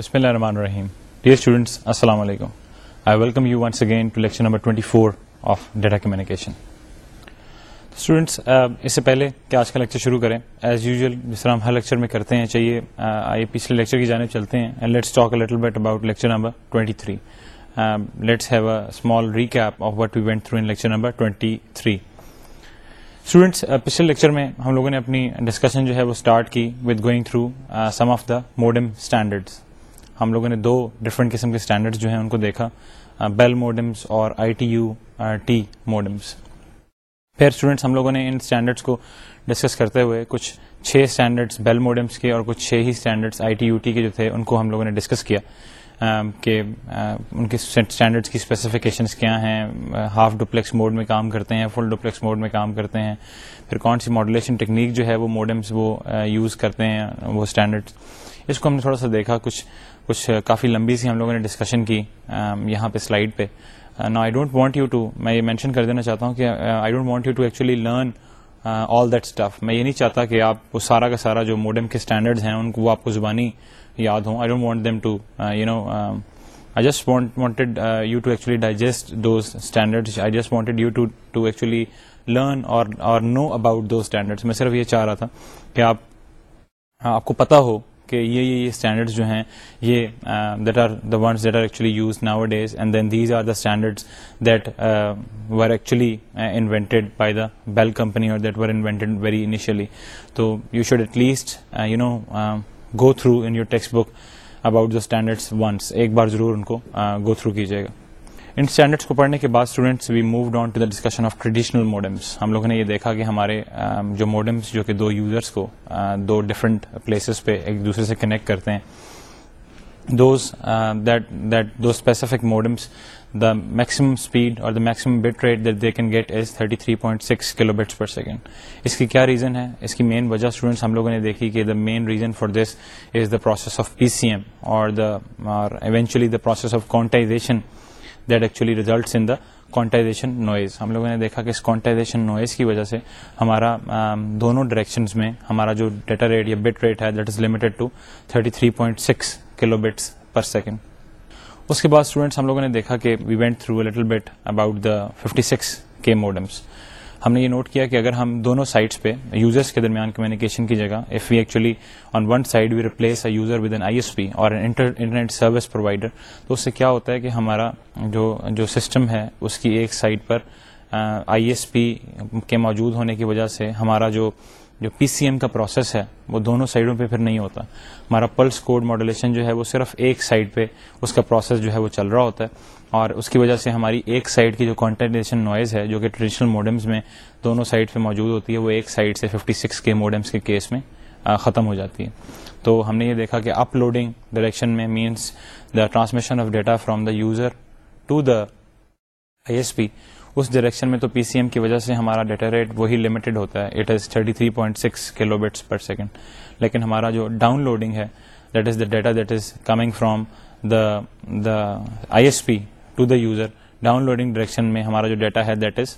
بسم اللہ الرحمن الرحیم ڈیئر اسٹوڈنٹس السلام علیکم I welcome you once again to lecture number 24 four of data communication students اس سے پہلے کہ آج کا لیکچر شروع کریں ایز یوزول جس طرح ہم ہر لیکچر میں کرتے ہیں چاہیے آئیے پچھلے لیکچر کی جانب چلتے ہیں and let's talk little bit about lecture number 23 let's have a small recap of what we went through in lecture number 23 three students پچھلے لیکچر میں ہم لوگوں نے اپنی ڈسکشن جو ہے وہ اسٹارٹ کی with going through some of the modem standards ہم لوگوں نے دو ڈفرینٹ قسم کے اسٹینڈرڈ جو ہیں ان کو دیکھا بیل موڈمس اور I T U T modems پھر اسٹوڈینٹس ہم لوگوں نے ان اسٹینڈرڈس کو ڈسکس کرتے ہوئے کچھ کچھ چھ چھ اسٹینڈرڈس بیل موڈمس کے اور ہی standards I T U T کے جو تھے ان کو ہم لوگوں نے ڈسکس کیا کہ ان کے اسٹینڈرڈس کی کیا ہیں ہاف ڈپلیکس موڈ میں کام کرتے ہیں فل ڈپلیکس موڈ میں کام کرتے ہیں پھر کون سی ماڈولیشن ٹیکنیک جو ہے وہ موڈمس وہ یوز کرتے ہیں وہ اسٹینڈرڈس اس کو ہم نے تھوڑا سا دیکھا کچھ کچھ کافی لمبی سی ہم لوگوں نے ڈسکشن کی یہاں پہ سلائڈ پہ نا I don't want you to میں یہ مینشن کر دینا چاہتا ہوں کہ I don't want you to actually learn all that stuff میں یہ نہیں چاہتا کہ آپ وہ سارا کا سارا جو موڈم کے اسٹینڈرڈز ہیں ان کو وہ آپ کو زبانی یاد ہوں I don't want them to you know I just want wanted you to actually digest those standard I just wanted you to to actually learn اور نو اباؤٹ دوز اسٹینڈرڈس میں صرف یہ چاہ رہا تھا کہ آپ آپ کو پتا ہو کہ یہ یہ اسٹینڈرڈ جو ہیں یہ that are the ones that are actually now now days and then these are the standard that were actually invented by the Bell company اور that were invented very initially تو you should at least you know go through in your text book about the standards once ایک بار ضرور ان کو go through کیجیے گا ان standards کو پڑھنے کے بعد students we moved on to the discussion of traditional modems ہم لوگوں نے یہ دیکھا کہ ہمارے جو موڈمس جو کہ دو یوزرس کو دو ڈفرنٹ پلیسز پہ ایک دوسرے سے کنیکٹ کرتے ہیں specific modems the maximum speed اور the maximum bit rate that they can get is thirty three point six kilo metre per second اس کی کیا ریزن ہے اس کی مین وجہ اسٹوڈینٹس ہم لوگوں نے دیکھی کہ the main reason for this is the process of P C M اور the the eventually process of that actually results in the quantization noise ہم لوگوں نے دیکھا کہ اس کوانٹائزیشن نوائز کی وجہ سے ہمارا دونوں ڈائریکشنز میں ہمارا جو ڈیٹا ریٹ یا بٹ ریٹ ہے that is limited to 33.6 kilo bits per second اس کے بعد اسٹوڈینٹس ہم لوگوں نے دیکھا کہ we went through little bit about the 56 K modems ہم نے یہ نوٹ کیا کہ اگر ہم دونوں سائٹس پہ یوزرس کے درمیان کمیونیکیشن کی جگہ if we actually on one side we replace a user with an I S P اور انٹرنیٹ سروس پرووائڈر تو اس سے کیا ہوتا ہے کہ ہمارا جو جو سسٹم ہے اس کی ایک سائٹ پر آئی ایس پی کے موجود ہونے کی وجہ سے ہمارا جو جو پی سی ایم کا پروسیس ہے وہ دونوں سائڈوں پہ پھر نہیں ہوتا ہمارا پلس کوڈ ماڈولیشن جو ہے وہ صرف ایک سائڈ پہ اس کا پروسیس جو ہے وہ چل رہا ہوتا ہے اور اس کی وجہ سے ہماری ایک سائڈ کی جو کانٹینیشن نوائز ہے جو کہ ٹریڈیشنل موڈمز میں دونوں سائڈ پہ موجود ہوتی ہے وہ ایک سائڈ سے 56 سکس کے موڈمس کے کیس میں ختم ہو جاتی ہے تو ہم نے یہ دیکھا کہ اپ لوڈنگ ڈائریکشن میں means the transmission of data from the user to the I S P اس ڈائریکشن میں تو پی سی ایم کی وجہ سے ہمارا ڈیٹا ریٹ وہی لمیٹڈ ہوتا ہے it is thirty three point six kilo bits per second لیکن ہمارا جو ڈاؤن لوڈنگ ہے that is the data that is coming from the the I S P to the user downloading direction میں ہمارا جو data ہے that is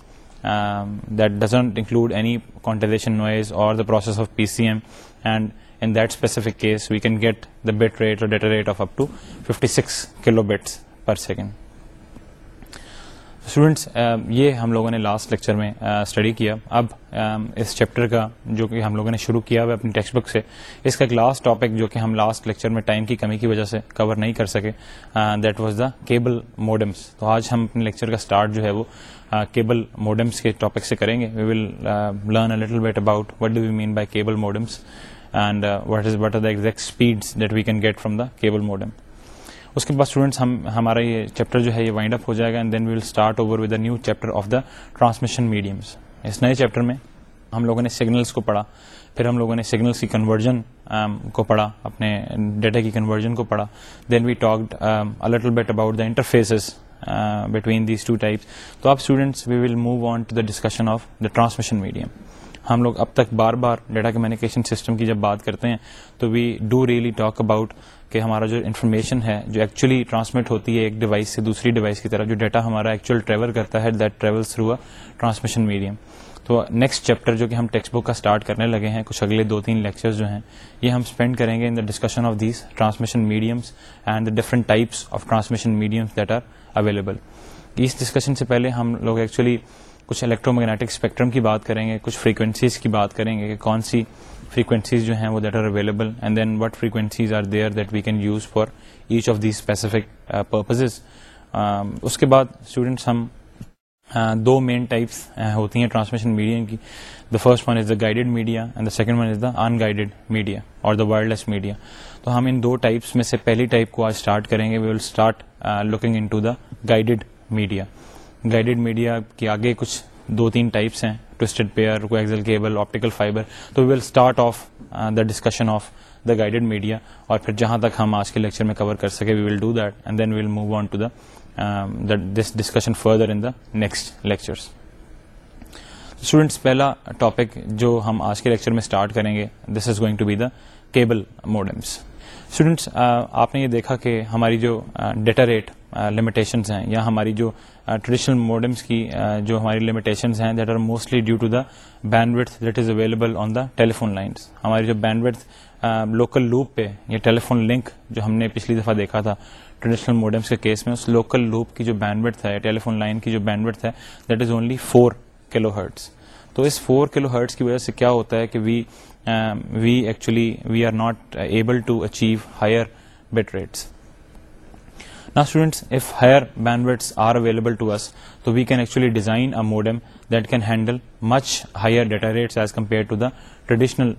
that doesn't include any quantization noise اور the process of P C M and in that specific case we can get the bit rate اور data rate of up to kilo bits per second students um, یہ ہم لوگوں نے last lecture میں study uh, کیا اب um, اس chapter کا جو کہ ہم لوگوں نے شروع کیا ہوا اپنی ٹیکسٹ بک سے اس کا ایک لاسٹ ٹاپک جو کہ ہم لاسٹ لیکچر میں ٹائم کی کمی کی وجہ سے کور نہیں کر سکے that was the cable modems تو آج ہم اپنے لیکچر کا اسٹارٹ جو ہے وہ کیبل uh, موڈمس کے ٹاپک سے کریں گے we will learn a little bit about what do we mean by cable modems and what is what are the exact speed that we can get from the cable modem اس کے بعد students ہمارا یہ chapter جو ہے یہ وائنڈ up ہو جائے گا and then start over with new chapter of the transmission mediums اس نئے چیپٹر میں ہم لوگوں نے سگنلس کو پڑھا پھر ہم لوگوں نے سگنلس کی کنورژن کو پڑھا اپنے ڈیٹا کی کنورژن کو پڑھا then we talked a little bit about the interfaces between these two types تو آپ students we will move on to the discussion of the transmission medium ہم لوگ اب تک بار بار ڈیٹا کمیونیکیشن سسٹم کی جب بات کرتے ہیں تو we do really talk about کہ ہمارا جو انفارمیشن ہے جو ایکچولی ٹرانسمٹ ہوتی ہے ایک ڈیوائس سے دوسری ڈیوائس کی طرف جو ڈیٹا ہمارا ایکچوئل ٹریول کرتا ہے that travels through a transmission medium تو نیکسٹ چیپٹر جو کہ ہم ٹیکسٹ بک کا اسٹارٹ کرنے لگے ہیں کچھ اگلے دو تین لیکچرز جو ہیں یہ ہم اسپینڈ کریں گے in the discussion of these transmission mediums and different types of transmission mediums that are available اس ڈسکشن سے پہلے ہم لوگ ایکچولی کچھ الیکٹرو میگنیٹک اسپیکٹرم کی بات کریں گے کچھ فریکوینسیز کی بات کریں گے کہ کون سی فریکوینسیز جو ہیں وہ that are available and then what frequencies are there that we can use for each of the specific purposes اس کے بعد اسٹوڈینٹس ہم دو مین ٹائپس uh, ہوتی ہیں ٹرانسمیشن میڈیا کی the first one is the guided media and the second one is the unguided media اور the wireless media تو ہم ان دو ٹائپس میں سے پہلی ٹائپ کو آج اسٹارٹ کریں گے we will start looking into the guided media guided media کے آگے کچھ دو تین ٹائپس ہیں twisted pair coaxial cable optical fibre تو we will start off the discussion of the guided media اور پھر جہاں تک ہم آج کے لیکچر میں کور کر سکے we will do that and then we'll move on to the this discussion further in the next lectures students پہلا ٹاپک جو ہم آج کے لیکچر میں اسٹارٹ کریں گے this is going to be the cable modems students آپ نے یہ دیکھا کہ ہماری جو ڈیٹا ریٹ لمیٹیشنز ہیں یا ہماری جو ٹریڈیشنل موڈمس کی جو ہماری لمیٹیشنز ہیں that are mostly due to the band that is available on the telephone lines ہماری جو بینڈ وتھ لوکل لوپ پہ یا ٹیلیفون لنک جو ہم نے پچھلی دفعہ دیکھا تھا ٹریڈیشنل موڈمس کے کیس میں اس لوکل لوپ کی جو بینڈ وتھ ہے ٹیلیفون لائن کی جو بینڈ وتھ ہے that is only four kilo hertz تو اس فور کلو ہرٹس کی وجہ سے کیا ہوتا ہے کہ we we actually we are not able to achieve higher rates available to us تو ڈیزائنڈل much higher to the traditional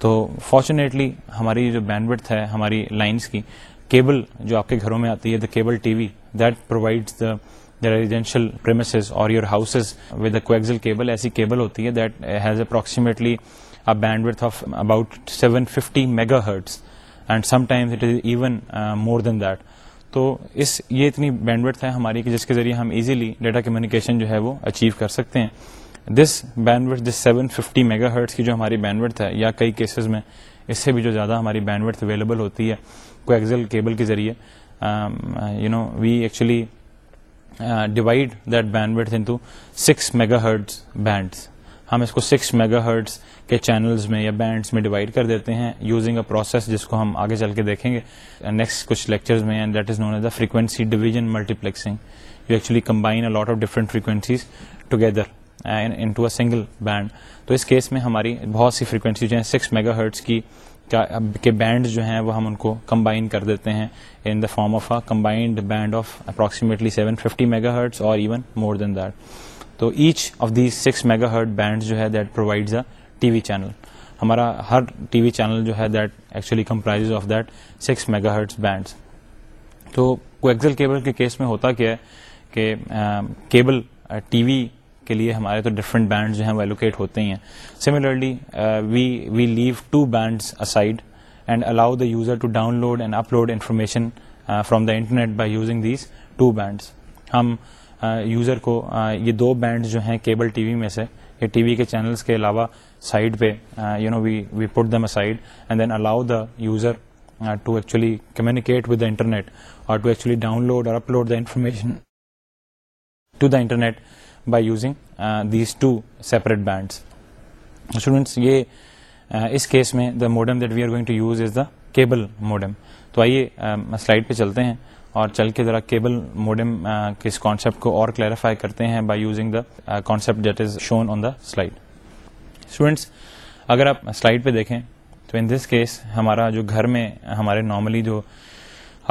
تو فارچونیٹلی ہماری جو بینڈ ہے ہماری لائنس کیبل جو آپ کے گھروں میں آتی ہے the cable T V that provide the the residential اور یور کوگزل کیبل ایسی کیبل ہوتی ہے and sometimes it is even more than that تو اس یہ اتنی بینڈوٹ ہے ہماری کہ جس کے ذریعے ہم ایزیلی ڈیٹا کمیونیکیشن جو ہے وہ اچیو کر سکتے ہیں this band this seven fifty mega hertz کی جو ہماری بینڈوٹ ہے یا کئی کیسز میں اس سے بھی جو زیادہ ہماری بینڈوٹ اویلیبل ہوتی ہے کوئی ایکزل کیبل کے ذریعے you know we actually divide that in into six mega hertz bands ہم اس کو سکس میگا ہرٹس کے چینلز میں یا بینڈس میں ڈیوائڈ کر دیتے ہیں یوزنگ اے پروسیس جس کو ہم آگے چل کے دیکھیں گے نیکسٹ uh, کچھ لیکچرز میں and that is known the frequency division multiplexing frequencies together into a single band تو اس کیس میں ہماری بہت سی فریکوینسی جو ہیں سکس میگا ہرٹس کی کے بینڈ جو ہیں وہ ہم ان کو کمبائن کر دیتے ہیں in the form of a combined band of approximately seven fifty mega hertz اور ایون مور دین دیٹ تو each of these six mega hertz band جو ہے that provides a T we channel ہمارا ہر T وی channel جو ہے that that actually comprise of six mega hertz bands تو coaxial cable کے کیس میں ہوتا کیا ہے کہ کیبل ٹی وی کے لیے ہمارے تو ڈفرینٹ بینڈ جو ہیں وہ ایلوکیٹ ہوتے ہی ہیں similarly we we leave two bands aside and allow the user to download and upload information from the internet by using these two bands ہم یوزر کو یہ دو بینڈز جو ہیں کیبل ٹی وی میں سے یہ T V کے چینلس کے علاوہ سائڈ پہ you know we we put them side and then allow the user to actually communicate with the internet اور ٹو ایکچولی ڈاؤن لوڈ اور upload the information to the internet by using these two separate bands students یہ اس case میں the modem that we are going to use is the cable modem تو آئیے slide پہ چلتے ہیں اور چل کے ذرا کیبل موڈم کس کانسیپٹ کو اور کلیریفائی کرتے ہیں by using the concept that is shown on the slide students اگر آپ سلائڈ پہ دیکھیں تو ان دس کیس ہمارا جو گھر میں ہمارے نارملی جو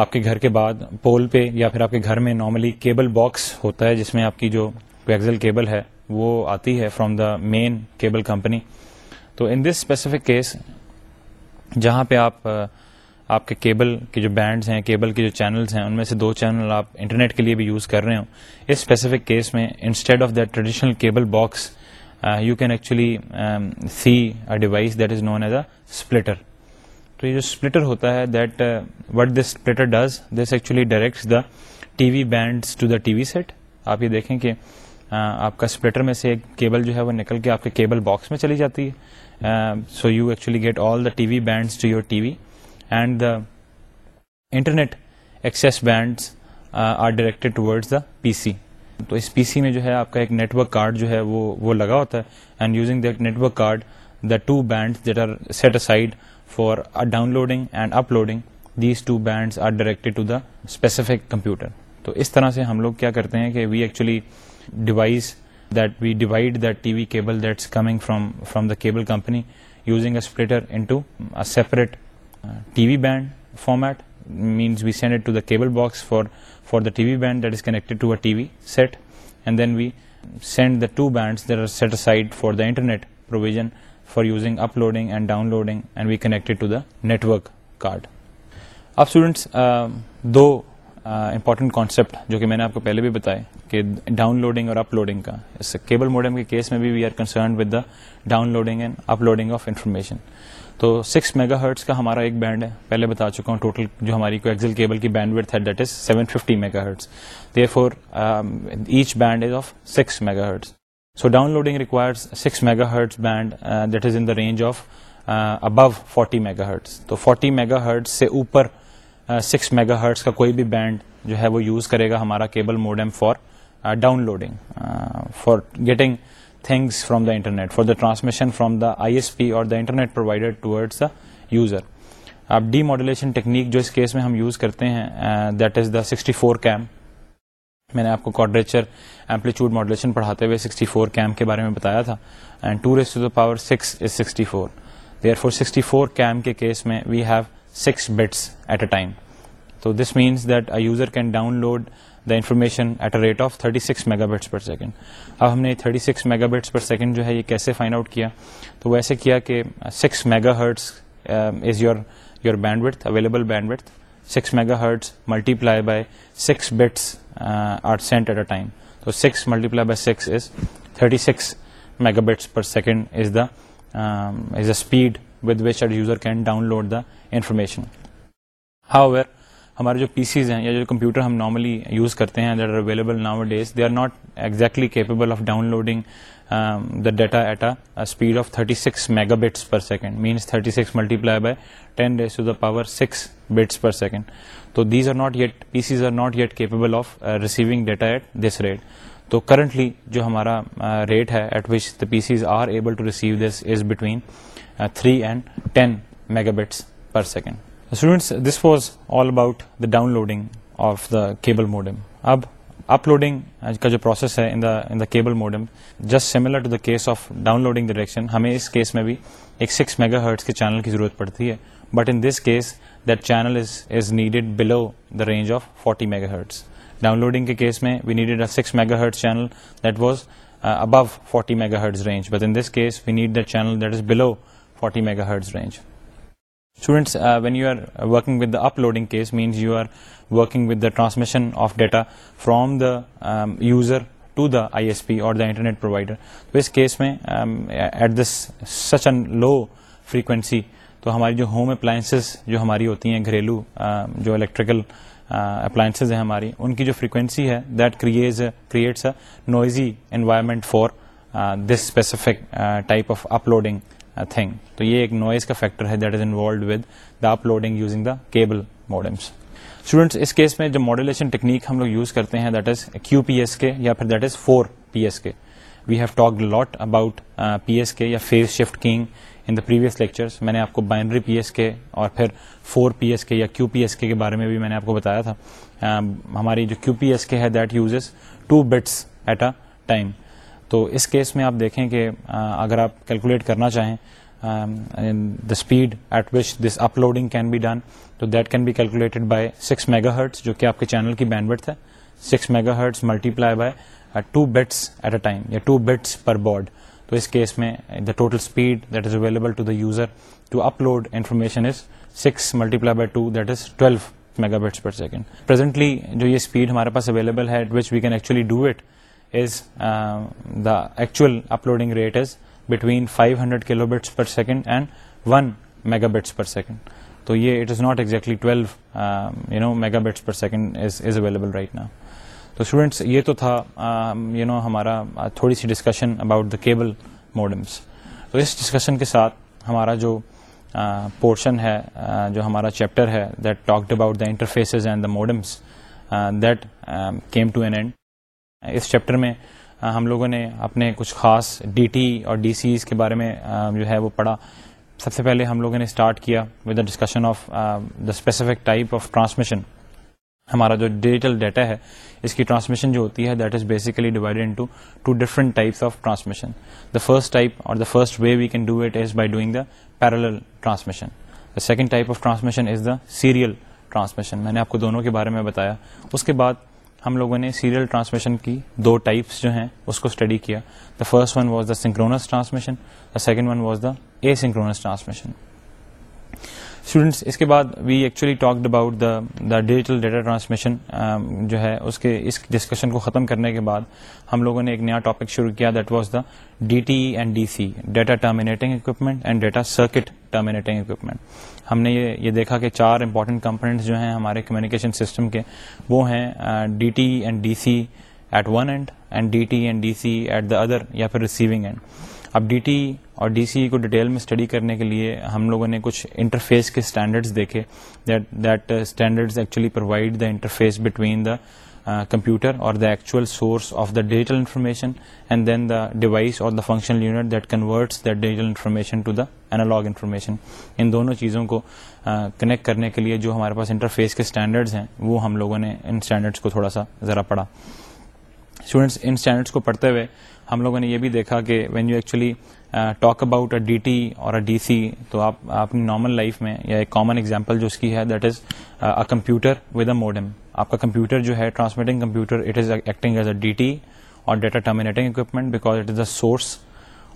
آپ کے گھر کے بعد پول پہ یا پھر آپ کے گھر میں نارملی کیبل باکس ہوتا ہے جس میں آپ کی جو ویگزل کیبل ہے وہ آتی ہے from the main cable company تو ان دس اسپیسیفک کیس جہاں پہ آپ آپ کے کیبل کے جو بینڈز ہیں کیبل کے جو چینلز ہیں ان میں سے دو چینل آپ انٹرنیٹ کے لیے بھی یوز کر رہے ہوں اس اسپیسیفک کیس میں instead of the traditional cable box you can actually see a device that is known as a splitter تو یہ جو اسپلٹر ہوتا ہے that what this splitter does this actually directs the T V band to the T V set آپ یہ دیکھیں کہ uh, آپ کا اسپلٹر میں سے ایک کیبل جو ہے وہ نکل کے آپ کے کیبل باکس میں چلی جاتی ہے so you actually get all the T V bands to your T V and the internet access bands are directed towards the پی سی تو اس پی سی میں جو ہے آپ کا ایک نیٹ ورک کارڈ جو ہے وہ وہ لگا ہوتا ہے and using that network card the two band that are set aside for downloading and uploading these two bands are directed to the specific computer تو اس طرح سے ہم لوگ کیا کرتے ہیں کہ we actually devise that we divide that T V cable that's coming from from the cable company using a splitter into separate T V band format means we send to the cable box for دو important concept جو کہ میں نے آپ کو پہلے بھی بتایا کہ ڈاؤن لوڈنگ اور uploading uploading cable modem کے کیس میں بھی we are concern with the downloading and uploading of information تو سکس میگا ہرٹس کا ہمارا ایک بینڈ ہے پہلے بتا چکا ہوں ٹوٹل جو ہماری کو ایکزل کیبل کی بینڈ ورتھ ہے that is fifty mega hertz for each band is of six mega hertz so downloading requires six mega hertz band that is in the range of above forty mega hertz تو forty mega hertz سے اوپر six mega hertz کا کوئی بھی band جو ہے وہ use کرے گا ہمارا cable modem for downloading for getting things from the internet for the transmission from the I S P اور انٹرنیٹ پرووائڈر یوزر اب ڈی ماڈولیشن ٹیکنیک جو اس میں ہم یوز کرتے ہیں سکسٹی فور کیم میں نے آپ کو کوڈریچر ایمپلیچیوڈ ماڈولیشن پڑھاتے ہوئے سکسٹی فور کیم کے بارے میں بتایا تھا this means user can download the information at a rate of thirty six mega bits per second اب ہم نے thirty six mega bits per second جو ہے یہ کیسے فائنڈ آؤٹ کیا تو وہ ایسے کیا کہ six mega hertz is your your bandwidth available bandwidth six mega hertz multiply by six 6 multiply by six is thirty six mega bits per second is the is a speed with which user can download the information how where ہمارے جو PCs ہیں یا جو computer ہم normally use کرتے ہیں that are available nowadays they are not exactly capable of downloading the data at a speed of thirty six megabits per second means thirty six multiply by ten days to the power six bits per second تو these are not yet PCs are not yet capable of receiving data at this rate تو currently جو ہمارا rate uh, ہے at which the PCs are able to receive this is between three and ten megabits per second students this was all about the downloading of the cable modem اب uploading کا جو process ہے in the cable modem just similar to the case of downloading direction ہمیں اس case میں بھی ایک six mega hertz کے چینل کی ضرورت پڑتی ہے but in this case that channel is is needed below the range of forty mega hertz downloading کے کیس میں we needed a six mega hertz channel that was above forty mega hertz range but in this case we need the channel that is below forty megahertz range students when you are working with the uploading case means you are working with the transmission of data from the user to the I S P اور the internet provider تو اس case میں at this such an low frequency تو ہماری جو home appliances جو ہماری ہوتی ہیں گھریلو um, جو الیکٹریکل اپلائنسز uh, ہیں ہماری ان کی جو فریکوینسی ہے that creates creates a noisy environment for this specific type of uploading thing تو یہ ایک نوائز کا فیکٹر ہے that is involved with the uploading using the cable students اس کیس میں جو ماڈولیشن ٹیکنیک ہم لوگ یوز کرتے ہیں that is Q P S کے یا پھر that is four P S کے we have talk lot about P S کے یا phase shift keying in the previous lecture میں نے آپ کو بائنڈری پی ایس کے اور پھر فور پی ایس کے یا کیو پی ایس کے کے بارے میں بھی میں نے آپ کو بتایا تھا um, ہماری جو کیو پی ایس کے ہے that uses two bits at a time تو اس کیس میں آپ دیکھیں کہ اگر آپ کیلکولیٹ کرنا چاہیں the speed at which this uploading can be done تو that can be calculated by six mega hertz جو کہ آپ کے چینل کی بینڈ ہے six mega hertz multiply by two bits at a time یا two bits per baud تو اس کیس میں the total speed that is available to the user to upload information is six multiply by two that is twelve megabits per second presently جو یہ speed ہمارے پاس available ہے at which we can actually do it actual uploading rate is between five hundred kilobits per second and one megabits per second تو یہ it is not exactly twelve you know mega bits per second is available right نا تو students یہ تو تھا you know ہمارا تھوڑی سی discussion about the cable modems تو اس ڈسکشن کے ساتھ ہمارا جو پورشن ہے جو ہمارا چیپٹر ہے that talked about the interfaces and the modems that came to an end اس چیپٹر میں ہم لوگوں نے اپنے کچھ خاص ڈی ٹی اور ڈی سیز کے بارے میں جو ہے وہ پڑھا سب سے پہلے ہم لوگوں نے اسٹارٹ کیا with the discussion of the specific type of transmission ہمارا جو ڈیجیٹل ڈیٹا ہے اس کی ٹرانسمیشن جو ہوتی ہے that is basically divide into two different types of transmission the first type اور the first way we can do it is by doing the parallel transmission the second type of transmission is the serial transmission میں نے آپ کو دونوں کے بارے میں بتایا اس کے بعد ہم لوگوں نے سیریل ٹرانسمیشن کی دو ٹائپس جو ہیں اس کو اسٹڈی کیا the first one was the synchronous transmission the second one was the asynchronous transmission students اس کے بعد we actually talked about the the digital data transmission جو ہے اس کے اس ڈسکشن کو ختم کرنے کے بعد ہم لوگوں نے ایک نیا ٹاپک شروع کیا that was the D T and D C data terminating equipment and data circuit terminating equipment ہم نے یہ یہ دیکھا کہ چار امپورٹنٹ کمپونیٹس جو ہیں ہمارے کمیونیکیشن سسٹم کے وہ ہیں D T and D C at one and and D T and D C at the other یا پھر ریسیونگ اینڈ اب ڈی ٹی اور ڈی سی کو ڈیٹیل میں اسٹڈی کرنے کے لیے ہم لوگوں نے کچھ انٹرفیس کے اسٹینڈرڈس دیکھے that that standard actually provide the interface between the computer اور the actual source of the digital information and then the device or the functional unit that converts the digital information to the analog information ان دونوں چیزوں کو connect uh, کرنے کے لیے جو ہمارے پاس انٹرفیس کے اسٹینڈرڈ ہیں وہ ہم لوگوں نے ان اسٹینڈرڈس کو تھوڑا سا ذرا پڑھا اسٹوڈینٹس ان اسٹینڈرڈس کو پڑھتے ہوئے ہم لوگوں نے یہ بھی دیکھا کہ when you actually talk about a D T اور اے ڈی سی تو آپ اپنی نارمل لائف میں یا ایک کامن ایگزامپل جو اس کی ہے that is a computer with a modem آپ کا کمپیوٹر جو ہے transmitting computer it is acting as a D T or data terminating equipment because it is a source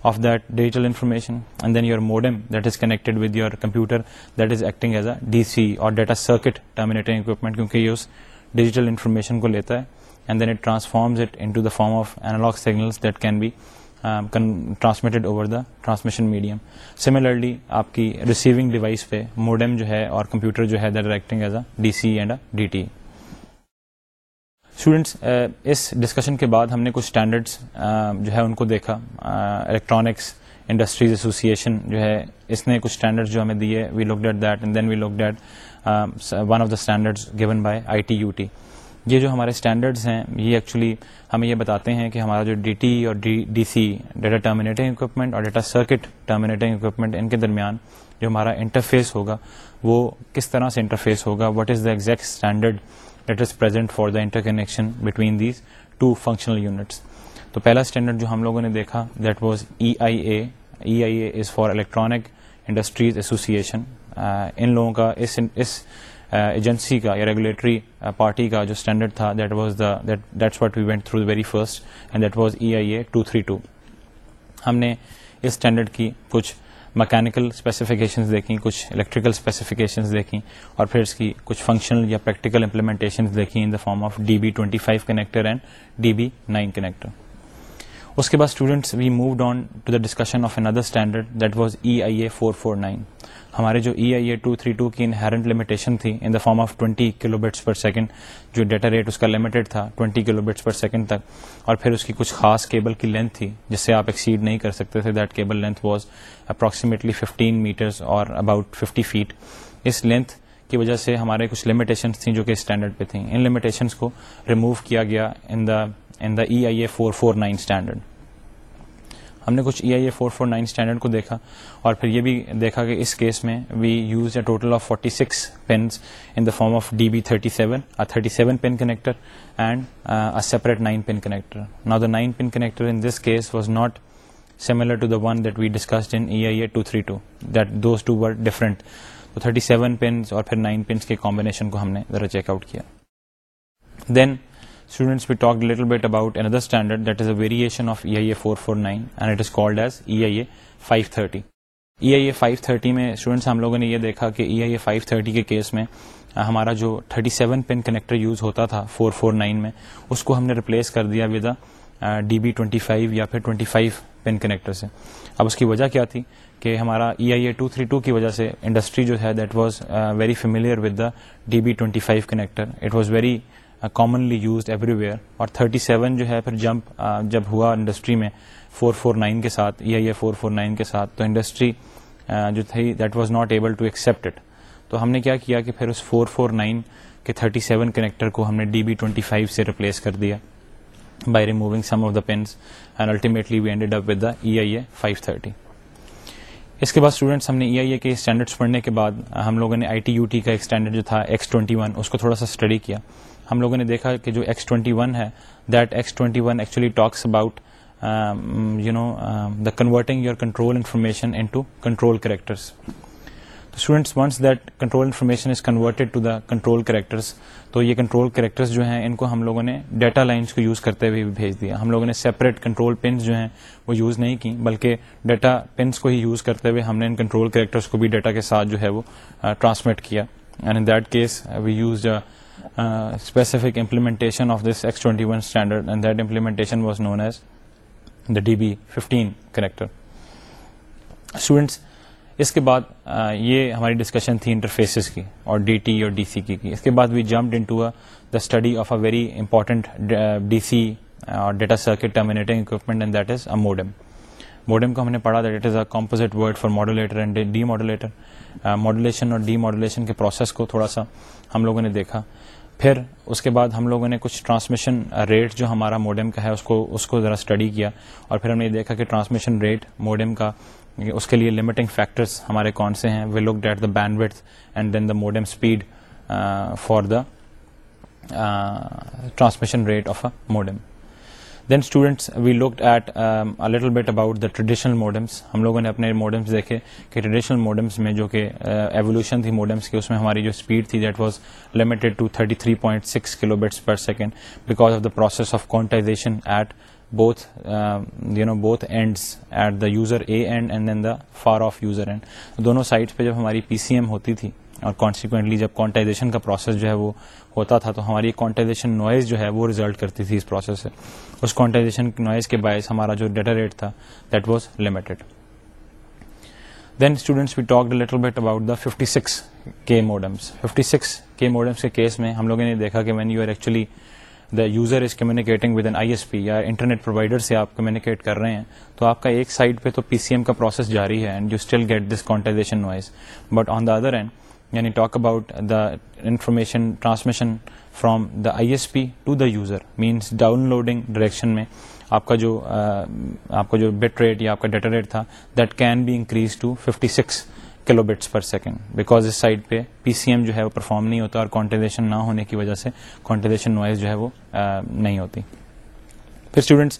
of that digital information and then your modem that is connected with your computer that is acting as a D C اور data circuit terminating equipment کیونکہ یہ اس digital information کو لیتا ہے form of analog signal medium similarly آپ کی receiving device پہ موڈم جو ہے اور کمپیوٹر جو ہے ڈی سی اینڈ اس ڈسکشن کے بعد ہم نے کچھ دیکھا الیکٹرانکس انڈسٹریز ایسوسن جو ہے اس نے کچھ وی لوکیٹر یہ جو ہمارے اسٹینڈرڈز ہیں یہ ایکچولی ہمیں یہ بتاتے ہیں کہ ہمارا جو ڈی ٹی اور D D C data terminating equipment اور ڈیٹا سرکٹ ٹرمینیٹنگ اکوپمنٹ ان کے درمیان جو ہمارا انٹرفیس ہوگا وہ کس طرح سے انٹرفیس ہوگا what is the exact standard that is present for the interconnection between these two functional units تو پہلا اسٹینڈرڈ جو ہم لوگوں نے دیکھا that was E I A E I A is for electronic industries association ان لوگوں کا اس ایجنسی کا یا ریگولیٹری پارٹی کا جو اسٹینڈرڈ تھا that was the that's what we went through very first and that was E I A two three two ہم نے اس اسٹینڈرڈ کی کچھ مکینکل اسپیسیفکیشنز دیکھیں کچھ الیکٹریکل اسپیسیفکیشنز دیکھیں اور پھر اس کی کچھ فنکشنل یا پریکٹیکل امپلیمنٹیشنز دیکھیں in the form of D B twenty five connector and D B nine connector اس کے بعد students we moved on to the discussion of another standard that was E I A four four nine ہمارے جو E I A two three two کی inherent limitation تھی in the form of twenty kilo bits per second جو data rate اس کا limited تھا twenty kilo bits per second تک اور پھر اس کی کچھ خاص کیبل کی لینتھ تھی جس سے آپ ایکسیڈ نہیں کر سکتے تھے that cable length was approximately fifteen metres or about fifty feet اس لینتھ کی وجہ سے ہمارے کچھ لمیٹیشنس تھیں جو کہ اسٹینڈرڈ پہ تھیں ان لمیٹیشنس کو ریموو کیا گیا in the in the E I A four four nine standard ہم نے کچھ E I A four four nine standard کو دیکھا اور پھر یہ بھی دیکھا کہ اس کیس میں we use a total of forty six pins in the form of D B thirty seven thirty seven pin connector and separate nine pin connector نا the nine pin connector in this case was not similar to the one that we discussed in E I A two three two that those two were different تو thirty seven pins اور پھر nine پینس کے combination کو ہم نے ذرا check out کیا then students we talk little bit about another standard that is a variation of E I A four four nine and it is called as E I A five thirty E I A five thirty میں students ہم لوگوں نے یہ دیکھا کہ E I A five thirty کے case میں ہمارا جو thirty seven pin connector use ہوتا تھا فور فور نائن میں اس کو ہم نے ریپلیس کر دیا ڈی بی ٹوئنٹی فائیو یا پھر ٹوئنٹی فائیو پن کنیکٹر سے اب اس کی وجہ کیا تھی کہ ہمارا E I A two three two کی وجہ سے انڈسٹری جو ہے that was very familiar with the D B twenty five connector it was very commonly used everywhere اور 37 سیون جو ہے پھر جمپ uh, جب ہوا انڈسٹری میں 449 کے ساتھ ای آئی اے کے ساتھ تو انڈسٹری uh, جو تھی that was not able to accept it تو ہم نے کیا کیا کہ پھر اس 449 کے 37 سیون کنیکٹر کو ہم نے ڈی بی ٹوئنٹی فائیو سے ریپلیس کر دیا by removing some of the pins and ultimately we ended up with the E I A five thirty اس کے بعد اسٹوڈنٹس ہم نے ای آئی اے کے اسٹینڈرڈس پڑھنے کے بعد ہم لوگوں نے آئی ٹی یو ٹی کا ایک اسٹینڈرڈ جو تھا ایکس ٹوئنٹی ون اس کو تھوڑا سا اسٹڈی کیا ہم لوگوں نے دیکھا کہ جو ایکس ٹوینٹی ون ہے that X twenty one actually talks about you know the converting your control information into control characters students wants that control information is converted to the control characters تو یہ control characters جو ہیں ان کو ہم لوگوں نے data lines کو یوز کرتے ہوئے بھیج دیا ہم لوگوں نے سیپریٹ کنٹرول پنس جو ہیں وہ یوز نہیں کی بلکہ ڈیٹا پنس کو ہی یوز کرتے ہوئے ہم نے ان کنٹرول کریکٹرس کو بھی ڈیٹا کے ساتھ جو ہے وہ ٹرانسمٹ uh, کیا and in that case we use اس کے بعد یہ ہماری ڈسکشن تھی انٹرفیسز کی اور ڈی ٹی اور ڈی سی کی اس کے بعد we jumped into the study of a very important D C اور data circuit terminating equipment and that is a modem modem کو ہم نے پڑھا that it is a composite word for modulator and demodulator modulation اور demodulation کے process کو تھوڑا سا ہم لوگوں نے دیکھا پھر اس کے بعد ہم لوگوں نے کچھ ٹرانسمیشن ریٹ جو ہمارا موڈیم کا ہے اس کو اس کو ذرا اسٹڈی کیا اور پھر ہم نے یہ دیکھا کہ ٹرانسمیشن ریٹ موڈیم کا اس کے لیے لمیٹنگ فیکٹرس ہمارے کون سے ہیں we look that the bandwidth and then the modem speed for the transmission rate of a modem then students we look about the traditional modems ہم لوگوں نے اپنے موڈمس دیکھے کہ ٹریڈیشنل موڈمس میں جو کہ ایولیوشن uh, تھی موڈمس کی اس میں ہماری جو اسپیڈ تھی that was limited to three point six kilo batters per second because of the process of quantization both ends at the user A end and then the far of user end دونوں sides پہ جب ہماری پی C M ہوتی تھی اور consequently جب quantization کا process جو ہے وہ ہوتا تھا تو ہماری کونٹائزیشن نوائز جو ہے وہ ریزلٹ کرتی تھی اس پروسیس سے اس کونٹائزیشن نوائز کے باعث ہمارا جو ڈیٹا ریٹ تھا that was limited then we talk little about the fifty six K modems fifty six K modems کے کیس میں ہم لوگوں نے دیکھا کہ when you are actually the user is communicating with an I S P یا internet provider سے آپ کمیونیکیٹ کر رہے ہیں تو آپ کا ایک سائڈ پہ تو پی سی ایم کا پروسیس جاری ہے and you still get this bit on the other end یعنی talk about the information transmission from the I S P to the user means downloading direction میں آپ کا جو آپ کا جو بٹ ریٹ یا آپ کا ڈیٹا ریٹ تھا that can be increase to fifty six kilo bits per second because اس سائڈ پہ پی سی ایم جو ہے وہ پرفارم نہیں ہوتا اور کانٹیشن نہ ہونے کی وجہ سے کانٹیشن نوائز جو ہے وہ نہیں ہوتی پھر اسٹوڈنٹس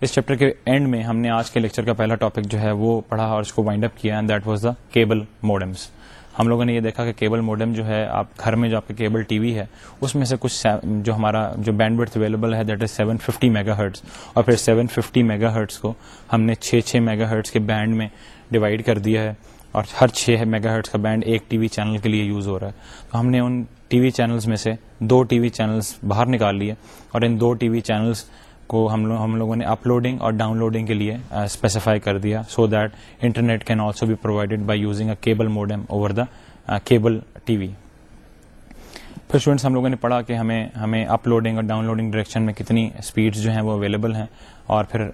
اس چیپٹر کے اینڈ میں ہم نے آج کے لیکچر کا پہلا ٹاپک جو ہے وہ پڑھا اور اس کو وائنڈ اپ کیا that was the cable modems ہم لوگوں نے یہ دیکھا کہ کیبل موڈم جو ہے آپ گھر میں جو آپ کا کیبل ٹی وی ہے اس میں سے کچھ جو ہمارا جو بینڈ برتھ اویلیبل ہے that is seven fifty mega hertz اور پھر سیون ففٹی میگا ہرٹس کو ہم نے چھ چھ میگا ہرٹس کے بینڈ میں ڈیوائڈ کر دیا ہے اور ہر چھ میگا ہرٹس کا بینڈ ایک ٹی وی چینل کے لیے یوز ہو رہا ہے تو ہم نے ان ٹی وی چینلس میں سے دو ٹی وی چینلس باہر نکال لیے اور ان دو ٹی وی چینلس کو ہم لوگ ہم لوگوں نے اپ لوڈنگ اور ڈاؤن لوڈنگ کے لیے اسپیسیفائی کر دیا so that internet can also be provided by using a cable modem over the cable T V پھر اسٹوڈینٹس ہم لوگوں نے پڑھا کہ ہمیں ہمیں اپلوڈنگ اور ڈاؤن لوڈنگ ڈائریکشن میں کتنی اسپیڈس جو ہیں وہ اویلیبل ہیں اور پھر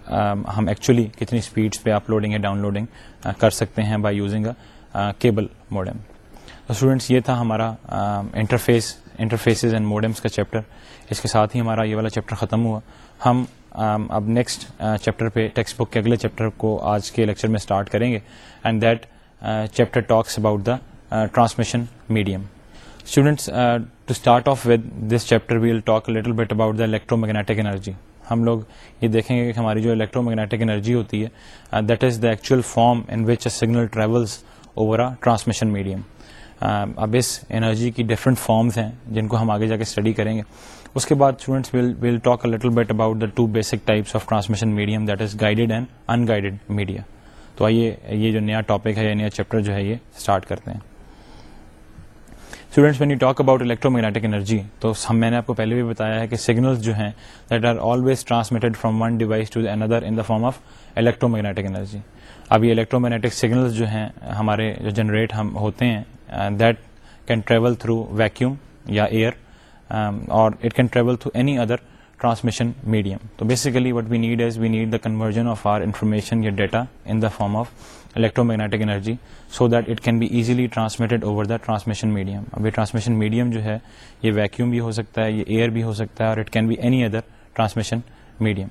ہم ایکچولی کتنی اسپیڈس پہ اپلوڈنگ یا ڈاؤن لوڈنگ کر سکتے ہیں by using cable modem students یہ تھا ہمارا انٹرفیس انٹرفیسز اینڈ موڈمس کا چیپٹر اس کے ساتھ ہی ہمارا یہ والا چیپٹر ختم ہوا ہم اب نیکسٹ چیپٹر پہ ٹیکسٹ بک کے اگلے چیپٹر کو آج کے لیکچر میں اسٹارٹ کریں گے and that chapter talks about the transmission medium students to start off with this chapter we'll talk little bit about the electro magnetic energy ہم لوگ یہ دیکھیں گے کہ ہماری جو الیکٹرو میگنیٹک انرجی ہوتی ہے that is the actual form in which a signal travels over a transmission medium اب اس انرجی کی ڈفرینٹ فارمس ہیں جن کو ہم آگے جا کے اسٹڈی کریں گے اس کے بعد students will will little bit about the two basic types of transmission medium that is guided and unguided media تو آئیے یہ جو نیا ٹاپک ہے یا نیا چیپٹر جو ہے یہ اسٹارٹ کرتے ہیں students when you talk about electro magnetic energy تو ہم میں نے آپ کو پہلے بھی بتایا ہے کہ سگنل جو ہیں that are always transmitted from one device to another in the form of electro magnetic energy اب یہ الیکٹرو میگنیٹک سگنل جو ہیں ہمارے جو جنریٹ ہم ہوتے ہیں that can travel through vacuum یا ایئر اور it can travel through any other transmission medium تو basically what we need is we need the conversion of our information یا data in the form of electro magnetic energy so that it can be easily transmitted over the transmission medium اب یہ transmission medium جو ہے یہ vacuum بھی ہو سکتا ہے یہ ایئر بھی ہو سکتا ہے اور it can be any other transmission medium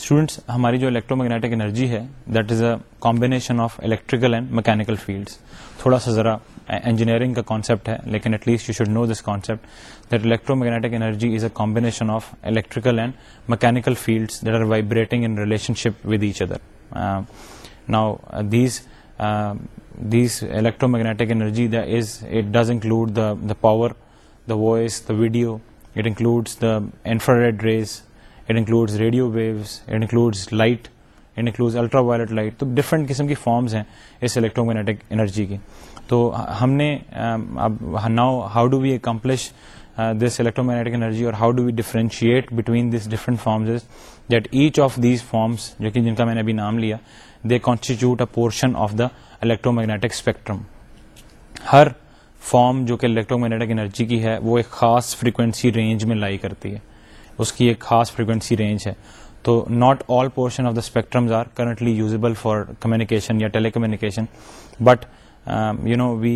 students ہماری جو الیکٹرو میگنیٹک انرجی ہے that is a combination of electrical and mechanical fields تھوڑا سا ذرا انجینئرنگ کا کانسیپٹ ہے لیکن at least you should know this concept that electro magnetic energy is a combination of electrical and mechanical fields that are vibrating in relationship with each other now these these electro magnetic energy is it does include the the power the voice the video it includes the infrared rays it includes radio waves it includes light ultraviolet light تو different قسم کی forms ہیں اس electro magnetic energy کی تو ہم نے اب now how do we accomplish this electro magnetic energy اور how do we differentiate between this different forms that each of these forms جو کہ جن کا میں نے ابھی نام لیا they constitute a portion of the electromagnetic spectrum ہر فارم جو کہ الیکٹرو میگنیٹک انرجی کی ہے وہ ایک خاص فریکوینسی رینج میں لائی کرتی ہے اس کی ایک خاص فریکوینسی رینج ہے تو not all portion of the spectrums are currently usable for communication یا telecommunication but you know we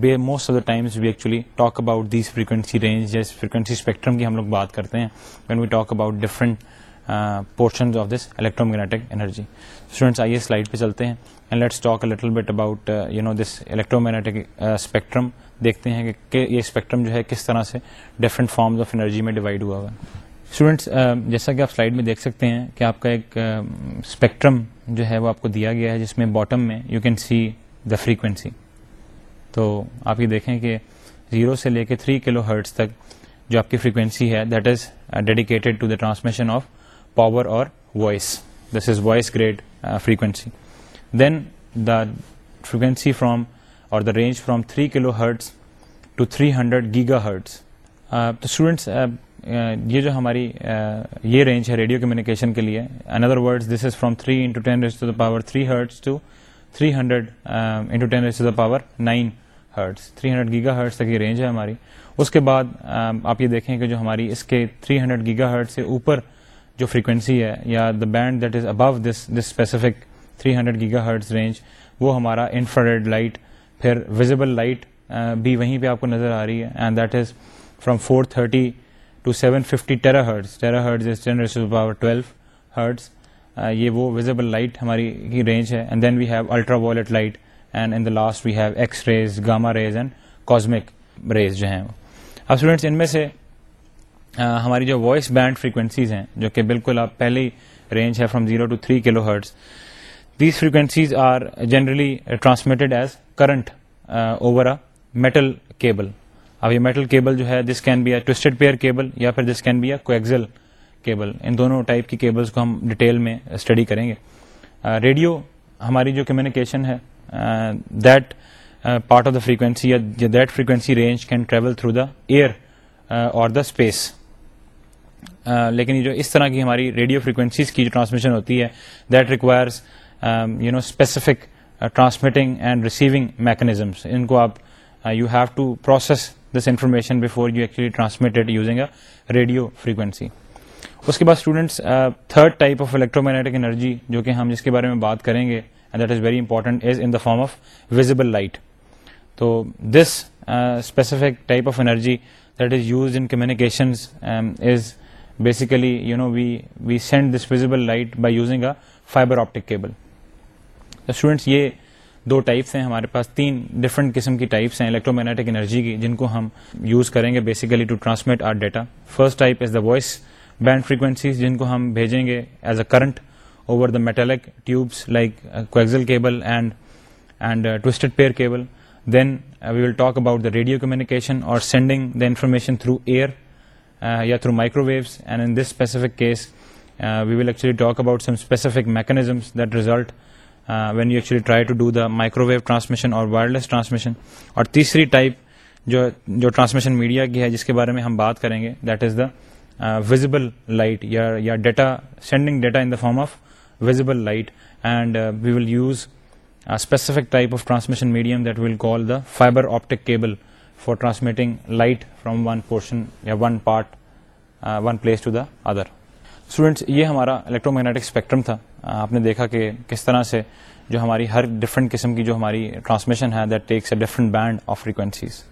we most of the times we actually talk about this frequency range جیس frequency spectrum کی ہم لوگ بات کرتے ہیں when we talk about different portions of this electro magnetic energy students آئیے slide پہ چلتے ہیں and let's talk little bit about you know this electromagnetic spectrum دیکھتے ہیں کہ یہ اسپیکٹرم جو ہے کس طرح سے ڈفرنٹ فارمز آف انرجی میں ڈیوائڈ ہوا ہوا ہے اسٹوڈینٹس جیسا کہ آپ سلائڈ میں دیکھ سکتے ہیں کہ آپ کا ایک اسپیکٹرم جو ہے وہ آپ کو دیا گیا ہے جس میں باٹم میں you can see the frequency تو آپ یہ دیکھیں کہ زیرو سے لے کے تھری کلو ہرٹس تک جو آپ کی فریکوینسی ہے that is dedicated to the transmission of power اور voice this is voice grade frequency then the frequency from اور the range from three kilohertz to three hundred gigahertz تو students یہ جو ہماری یہ range ہے radio communication کے لیے in other word this is from three into ten to the power three hertz to three hundred the power nine hertz three hundred gigahertz تک یہ رینج ہے ہماری اس کے بعد آپ یہ دیکھیں کہ جو ہماری اس کے تھری ہنڈریڈ گیگا ہرٹ سے اوپر جو فریکوینسی ہے یا the band that is above this this specific three hundred gigahertz range وہ ہمارا انفراڈ لائٹ پھر وزبل لائٹ بھی وہیں پہ آپ کو نظر آ رہی ہے and that is from four thirty to seven fifty tera ہرا پاور ٹویلو ہرٹس یہ وہ ویزیبل لائٹ ہماری کی رینج ہے and and then we have ultraviolet light in the last we have X rays gamma rays and cosmic rays جو ہیں اب students ان میں سے ہماری جو وائس بینڈ فریکوینسیز ہیں جو کہ بالکل آپ پہلی رینج ہے from zero to three kilohertz these frequencies are generally transmitted as current over a metal cable اب یہ میٹل کیبل جو ہے this can be a twisted pair cable یا پھر this can be a coax cable ان دونوں type کی cables کو ہم ڈیٹیل میں اسٹڈی کریں گے ریڈیو ہماری جو کمیونیکیشن ہے that part of the frequency یا that frequency range can travel through the air اور دا اسپیس لیکن جو اس طرح کی ہماری ریڈیو فریکوینسیز کی جو ٹرانسمیشن ہوتی ہے that requires you know specific transmitting and receiving mechanisms ان کو آپ you have to process this information before you actually transmitted using a radio frequency اس کے بعد students third type of electro magnetic energy جو کہ ہم جس کے بارے میں بات کریں گے and that is very important is in the form of visible light تو this specific type of energy that is use in communications basically you know we we send this visible light by using a fibre optic cable students students یہ دو types ہیں ہمارے پاس تین different قسم کی types ہیں electro magnetic energy کی جن کو ہم یوز کریں گے basically to transmit our data first type is the voice band frequencies جن کو ہم بھیجیں گے as a current over the metallic tubes like coaxial cable and and twisted pair cable then we will talk about the radio communication اور sending the information through air یا through microwaves and in this specific case we will actually talk about some specific mechanisms that result when you actually try to do the microwave transmission اور wireless transmission اور تیسری type جو جو transmission media کی ہے جس کے بارے میں ہم بات کریں گے that is the visible light یا data sending data in the form of visible light and we will use specific type of transmission medium that call the fibre optic cable for transmitting light from one portion یا one part one place to the other students یہ ہمارا electro magnetic spectrum تھا آپ نے دیکھا کہ کس طرح سے جو ہماری ہر ڈفرنٹ قسم کی جو ہماری ٹرانسمیشن ہے that takes a different band of frequencies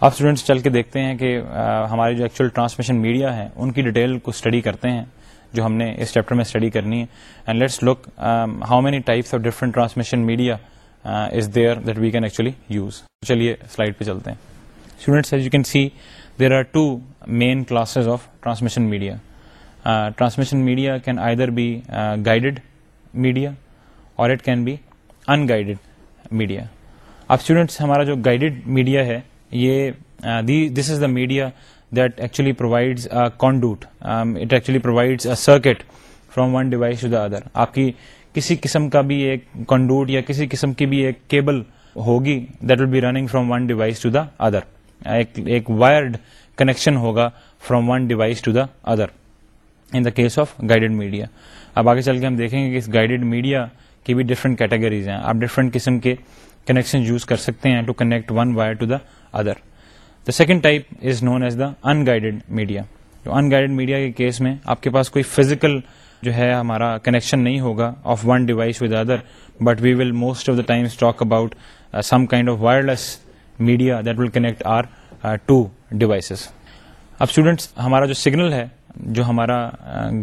اب اسٹوڈنٹس چل کے دیکھتے ہیں کہ ہمارے جو ایکچوئل ٹرانسمیشن میڈیا ہے ان کی ڈیٹیل کو اسٹڈی کرتے ہیں جو ہم نے اس چیپٹر میں اسٹڈی کرنی ہے and let's look how many types of different transmission media is there that we can actually use چلیے سلائڈ پہ چلتے ہیں students you can see there are two main classes of transmission media transmission media can there be guided media or it can be unguided media اب students ہمارا جو guided media ہے یہ this is the media that actually conduit it actually provides a circuit from one device to the other آپ کی کسی قسم کا بھی ایک کنڈوٹ یا کسی قسم کی بھی ایک کیبل ہوگی that will be running from one device to the other ایک وائرڈ کنیکشن ہوگا from one device to the other in the case of guide media اب آگے چل کے ہم دیکھیں گے کہ اس گائیڈ میڈیا کی بھی ڈفرنٹ کیٹیگریز ہیں آپ ڈفرنٹ قسم کے کنیکشن یوز کر سکتے ہیں to connect one wire to the other second type is known as the unguided media تو ان گائڈیڈ میڈیا کے کیس میں آپ کے پاس کوئی فزیکل جو ہے ہمارا کنیکشن نہیں ہوگا of one device with other but we will most of the times talk about some kind of wireless media that will connect are two devices اب اسٹوڈینٹس ہمارا جو سگنل ہے جو ہمارا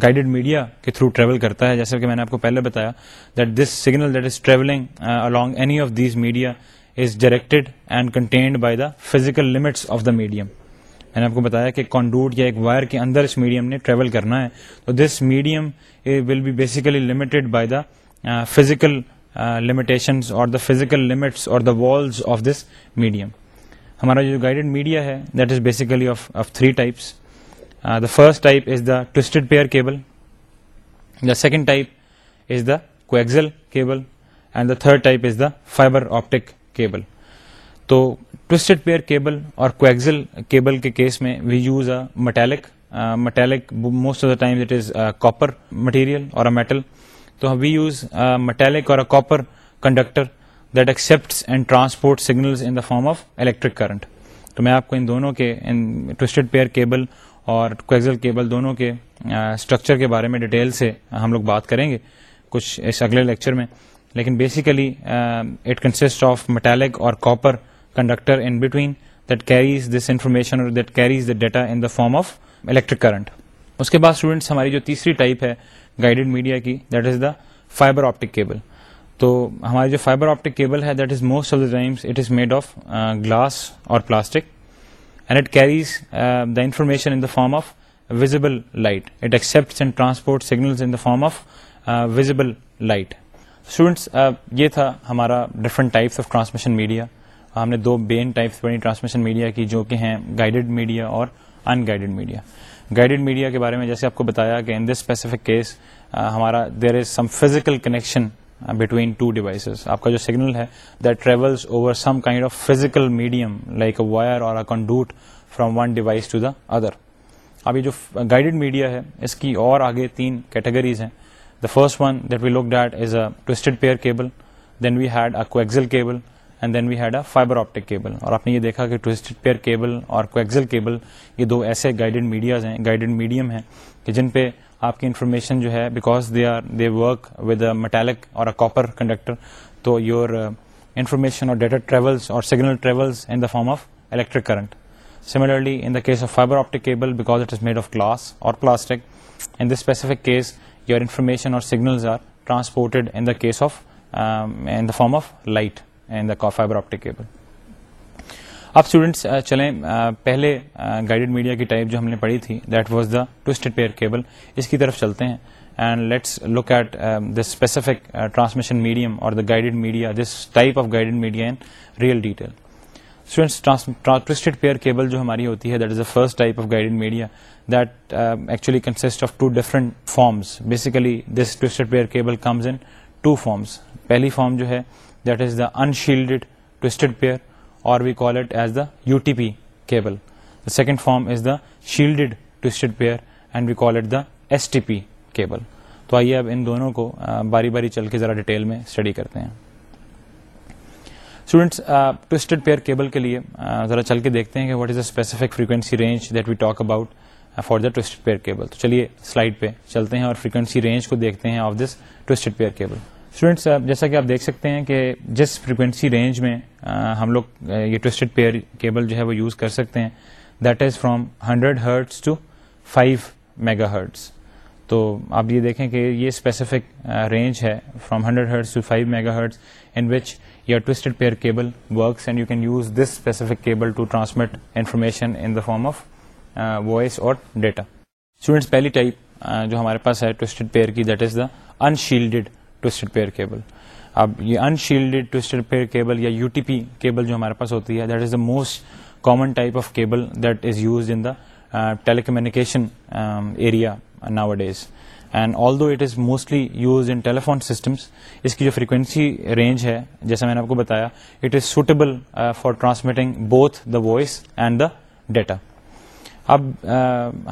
گائیڈڈ میڈیا کے through travel کرتا ہے جیسا کہ میں نے آپ کو پہلے بتایا that this signal that is travelling along any of these media is directed and contained by the physical limits of the medium میں نے آپ کو بتایا کہ کانڈوٹ یا ایک وائر کے اندر اس میڈیم نے ٹریول کرنا ہے تو this medium will be basically limited by the physical اور دا فزیکل لمٹس اور the walls of this medium ہمارا جو گائیڈڈ میڈیا ہے that is basically of three types the first type is the twisted pair cable the second type is the coaxial cable and the third type is the fibre optic cable تو twisted pair cable اور coaxial cable کے case میں we use a metallic metallic most of the time it is copper material اور a metal تو we use metallic اور a copper conductor that and transport signal in the form of electric current تو میں آپ کو ان دونوں کے ٹوسٹڈ پیئر کیبل اور کویگزل کیبل دونوں کے اسٹرکچر uh, کے بارے میں ڈیٹیل سے ہم لوگ بات کریں گے کچھ اس اگلے لیکچر میں لیکن basically it consist of metallic or copper conductor in between that carries this information or that carries the data in the form of electric current اس کے بعد اسٹوڈنٹس ہماری جو تیسری ٹائپ ہے گائیڈیڈ میڈیا کی that is the fibre optic cable تو ہماری جو فائبر آپٹک کیبل ہے that is most of the times it is made of glass or plastic and it carries the information in the form of visible light it accept and transport signal in the form of visible light students یہ تھا ہمارا different types of transmission media ہم نے دو بین types پڑھی transmission media کی جو کہ ہیں گائیڈیڈ میڈیا اور unguided media guided media کے بارے میں جیسے آپ کو بتایا کہ ان دس اسپیسیفک کیس ہمارا there is some physical connection between two devices آپ کا جو سگنل ہے that travels over some kind of physical medium like a wire or a conduit from one device to the other ابھی جو guided media ہے اس کی اور آگے تین کیٹیگریز ہیں the first one that we look that is a cable then we had a cable and then we had a fibre optic cable اور آپ نے یہ دیکھا کہبل اور کویکزل کیبل یہ دو ایسے گائیڈ میڈیا ہیں کہ جن پہ آپ کی انفارمیشن جو ہے because they are they work with a metallic or a copper conductor تو your information or data travel or signals in the form of electric current similarly in this of fibre optic cable because it is made of glass or plastic in the specific case your information or signals are transported in this of in the form of light and the کا fibre optic cable اب students چلیں پہلے guide media کی type جو ہم نے پڑھی تھی that was the twisted pair cable اس کی طرف چلتے ہیں and let's look at the specific transmission medium or the guide media this type of guided media in real detail pair cable جو ہماری ہوتی ہے that is the first type of guide media that actually consist of two different forms basically this twisted pair cable comes in two forms پہلی form جو ہے that is the in toasted pair or we call it as the U T P cable the second form is the shielded twisted pair and we call it the S T P cable تو آئیے اب ان دونوں کو باری باری چل کے ذرا ڈیٹیل میں اسٹڈی کرتے ہیں اسٹوڈینٹس ٹوسٹڈ پیئر کیبل کے لیے ذرا چل کے دیکھتے ہیں کہ what is specific frequency range that we talk about for the twisted pair cable تو چلیے سلائڈ پہ چلتے ہیں اور فریکوینسی رینج کو دیکھتے ہیں of this twisted pair cable students جیسا کہ آپ دیکھ سکتے ہیں کہ جس فریکوینسی رینج میں ہم لوگ یہ ٹوسٹڈ پیئر کیبل جو ہے وہ یوز کر سکتے ہیں that is from hundred hertz to five mega hertz تو آپ یہ دیکھیں کہ یہ اسپیسیفک رینج uh, ہے from hundred hertz to five megahertz in which یا twisted pair cable works and you can use this specific cable to transmit information in the form of voice or data students پہلی type جو ہمارے پاس ہے twisted pair کی that is the in toasted pair cable اب یہ ان toasted pair cable یا U T P cable جو ہمارے پاس ہوتی ہے that is the most common type of cable that is use in the telecommunication area nowadays and though it is mostly use in telephone systems اس کی جو frequency range ہے جیسا میں نے آپ کو بتایا it is suitable for transmitting both the voice and the data اب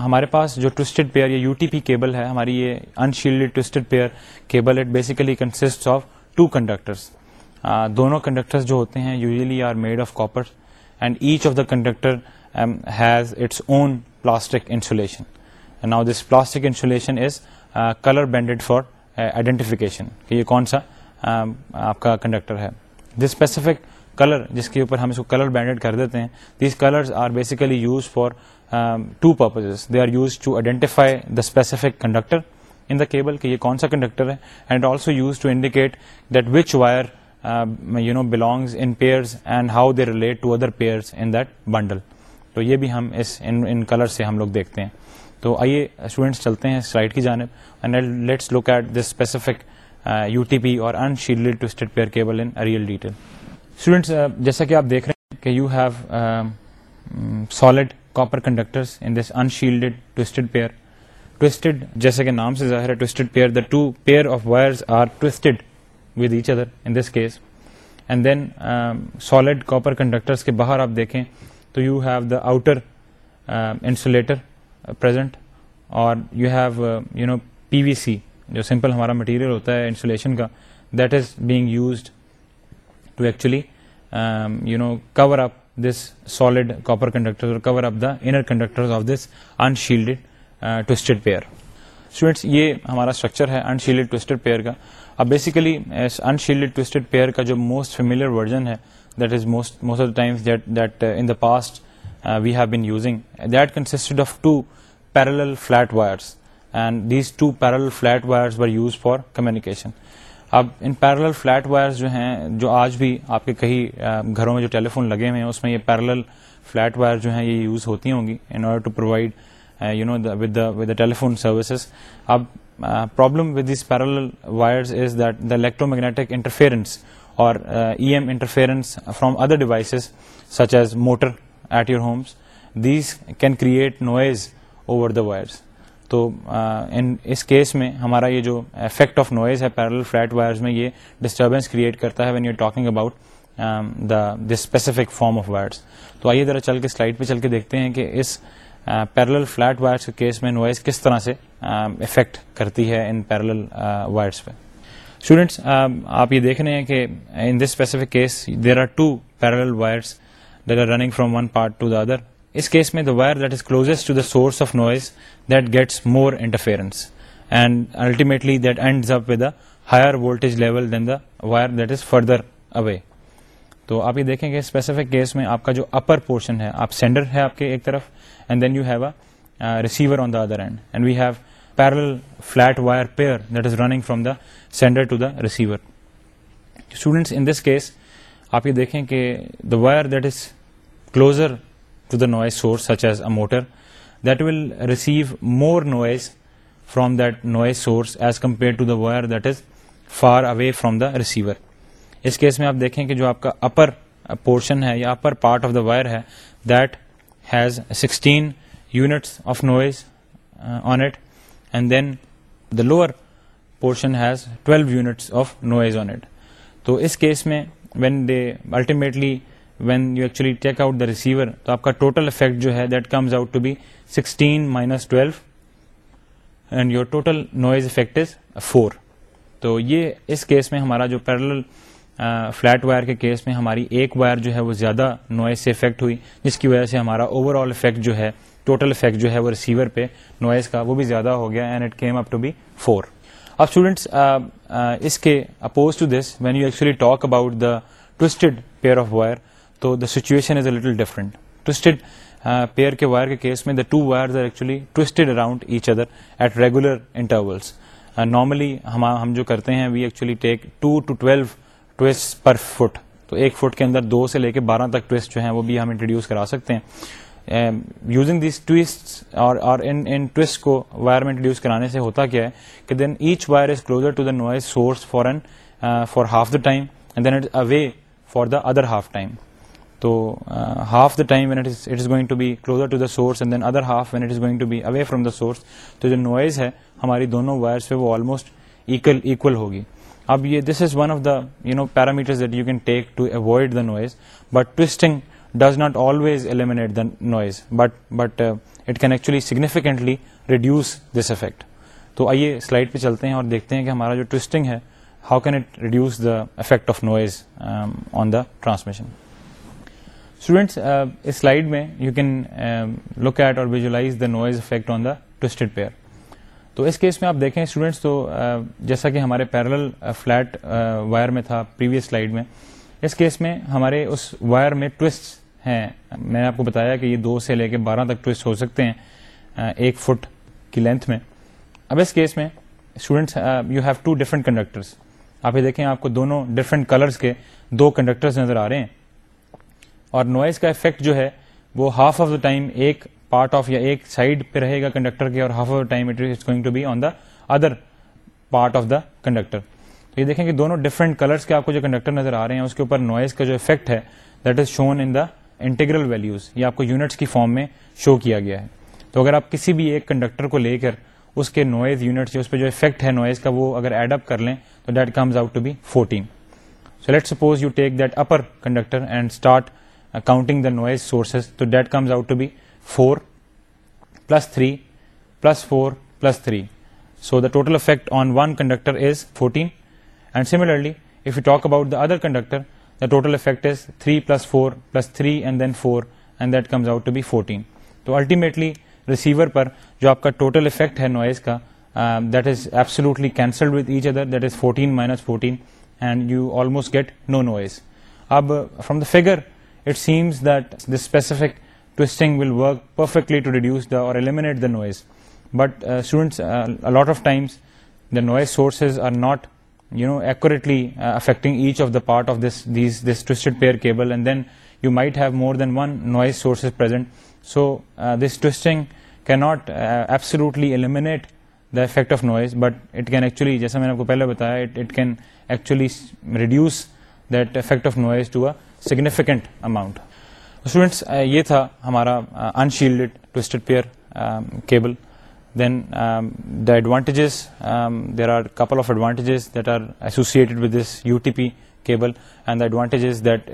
ہمارے پاس جو ٹوسٹڈ پیئر یا یو ٹی پی کیبل ہے ہماری یہ ان toasted pair cable it basically consist of two conductors دونوں کنڈکٹرس جو ہوتے ہیں usually are made of copper and each of the conductor has its own plastic insulation now this plastic insulation is colour banded for identification کہ یہ کون سا آپ کا کنڈکٹر ہے دس اسپیسیفک کلر جس کے اوپر ہم اس کو کلر بینڈیڈ کر دیتے ہیں these colours are basically use for two purposes they are use to identify the specific conductor in the cable کہ یہ کون سا کنڈکٹر ہے and also use to indicate that which wire you know belongs in pairs and how they relate to other pairs in that bundle تو یہ بھی ہم اس ان colour سے ہم لوگ دیکھتے ہیں تو آئیے اسٹوڈینٹس چلتے ہیں سلائڈ کی جانب and let's look at this specific U T P اور ان shield twisted pair cable in real detail students جیسا کہ آپ دیکھ رہے ہیں کہ you have solid copper conductor in this in shield twisted pair twisted جیسا کہ نام سے ظاہر ہے twisted pair the two pair of wires are twisted with each other in this case and then solid copper conductors کے باہر آپ دیکھیں تو you have the outer insulator present اور you have you know P V C جو simple ہمارا material ہوتا ہے انسولیشن کا that is being used to actually you know cover up this solid copper conductors اور cover up the inner conductors of this in toasted pair students یہ ہمارا structure ہے ان toasted pair کا اب basically unshielded twisted pair کا جو most familiar version ہے that is most most of the times that that in the past we uh, have been using that consisted of two parallel flat wires and these two parallel flat wires were use for communication اب ان parallel flat wires جو ہیں جو آج بھی آپ کے کہیں uh, گھروں میں جو ٹیلی فون لگے ہوئے ہیں اس میں یہ پیرل فلیٹ وائر جو ہیں یہ یوز ہوتی ہوں گی in order to provide you know with with telephone services اب problem with these parallel wires is that the electromagnetic interference اور E M interference from other devices such as motor at your homes these can create noise over the wires تو ان اس case میں ہمارا یہ جو effect of noise ہے parallel flat wires میں یہ ڈسٹربینس کریٹ کرتا ہے when you talking about the specific form of wires تو آئیے ذرا چل کے سلائڈ پہ چل کے دیکھتے ہیں کہ اس پیرل فلیٹ وائرس کے کیس میں نوائز کس طرح سے افیکٹ کرتی ہے ان پیرل وائرس پہ اسٹوڈینٹس آپ یہ دیکھ رہے ہیں کہ in this specific case there are two parallel wires در رنگ from one part to the اس میں wires of noise this more interferes and ultimate up higher volt wire further away تو آپ یہ دیکھیں گے اسپیسیفک کیس میں آپ کا جو اپر پورشن ہے آپ سینڈر ہے آپ کے ایک طرف and then you have receiver on the other hand and we have parallel flat wire pairs آپ یہ دیکھیں کہ the wire that is closer to the noise source such as a motor that will receive more noise from that noise source as compare to the wire that is far away from the receiver اس case میں آپ دیکھیں کہ جو آپ کا upper portion ہے یا upper part of the wire ہے that has sixteen units of noise on it and then the lower portion has twelve units of noise on it تو اس کیس میں when ultimately when you actually take out the receiver تو آپ کا total effect جو ہے sixteen minus twelve and your total noise effect is four تو یہ اس کیس میں ہمارا جو پیرل فلیٹ وائر کے کیس میں ہماری ایک وائر جو ہے وہ زیادہ نوائز سے افیکٹ ہوئی جس کی وجہ سے ہمارا اوور آل افیکٹ جو ہے ٹوٹل افیکٹ جو ہے وہ ریسیور پہ نوائز کا وہ بھی زیادہ ہو گیا and it came up to be four اب اسٹوڈینٹس اس کے oppose to this when you actually talk about the twisted pair of wire تو the situation is a little different twisted pair کے وائر کے کیس میں the two wires are actually twisted around each other at regular intervals normally ہم جو کرتے ہیں we actually take to to twelve twist per foot تو ایک fit کے اندر دو سے لے کے بارہ تک ٹوسٹ جو ہیں وہ بھی ہم انٹروڈیوس کرا سکتے ہیں یوزنگ دیز ٹوسٹ اور وائر میں انٹروڈیوس کرانے سے ہوتا کیا ہے کہ then each wire is closer to the noise source for an for half the time and then it away for the other half time تو half the time when it is it is be closer to the source and then other half when it is going to be away from the source تو جو noise ہے ہماری دونوں virus پہ وہ equal equal ہوگی اب یہ this is one of the you know parameters that you can take to avoid the noise but twisting does not always eliminate the noise but it can actually significantly reduce this effect تو آئیے slide پہ چلتے ہیں اور دیکھتے ہیں کہ ہمارا جو ٹوسٹنگ ہے how can it reduce the effect of noise on the transmission students اس سلائڈ میں یو کین لک ایٹ اور visualize the noise effect on the twisted pair تو اس کیس میں آپ دیکھیں اسٹوڈینٹس تو uh, جیسا کہ ہمارے پیرل فلیٹ وائر میں تھا پریویس سلائڈ میں اس کیس میں ہمارے اس وائر میں ٹوسٹ ہیں میں نے آپ کو بتایا کہ یہ دو سے لے کے بارہ تک ٹوسٹ ہو سکتے ہیں ایک فٹ کی لینتھ میں اب اس کیس میں students you have two different conductors آپ یہ دیکھیں آپ کو دونوں ڈفرینٹ کلرس کے دو کنڈکٹرس نظر آ رہے ہیں اور نوائز کا افیکٹ جو ہے وہ ہاف آف دا ٹائم ایک پارٹ آف یا ایک سائڈ پہ رہے گا کنڈکٹر کے اور half of the time it is going to be on the other part of the conductor تو یہ دیکھیں کہ دونوں ڈفرینٹ کلرس کے آپ کو جو کنڈکٹر نظر آ رہے ہیں اس کے اوپر نوائز کا جو افیکٹ ہے that is shown in the integral values یا آپ کو یونٹس کی فارم میں شو کیا گیا ہے تو اگر آپ کسی بھی ایک کنڈکٹر کو لے کر اس کے نوائز یونٹس یا اس پہ جو افیکٹ ہے نوائز کا وہ اگر ایڈ اپ کر لیں تو that comes out to be fourteen so let suppose you take that upper conductor and start counting the noise sources تو that comes out to be four plus three plus four plus three so the total effect on one conductor is fourteen and similarly if you talk about the other conductor total effect is three plus four plus three and then four and that comes out to be fourteen تو ultimately receiver پر جو آپ کا total effect ہے noise کا that is absolutely cancel with each other that is fourteen minus fourteen and you almost get no noise اب from the figure it seems that the specific twisting will work perfectly to reduce the eliminate the noise but students a lot of times the noise sources are not you know accurately affecting each of the part of this this twisted pair cable and then you might have more than one noise sources can not absolutely eliminate the effect of noise but it can actually جیسے میں نے آپ کو پہلے بتایا it it can actually reduce that effect of noise to a significant amount students یہ تھا ہمارا unshielded twisted pair cable then the advantages there are couple of advantages that are associated with this U T P cable and the advantages that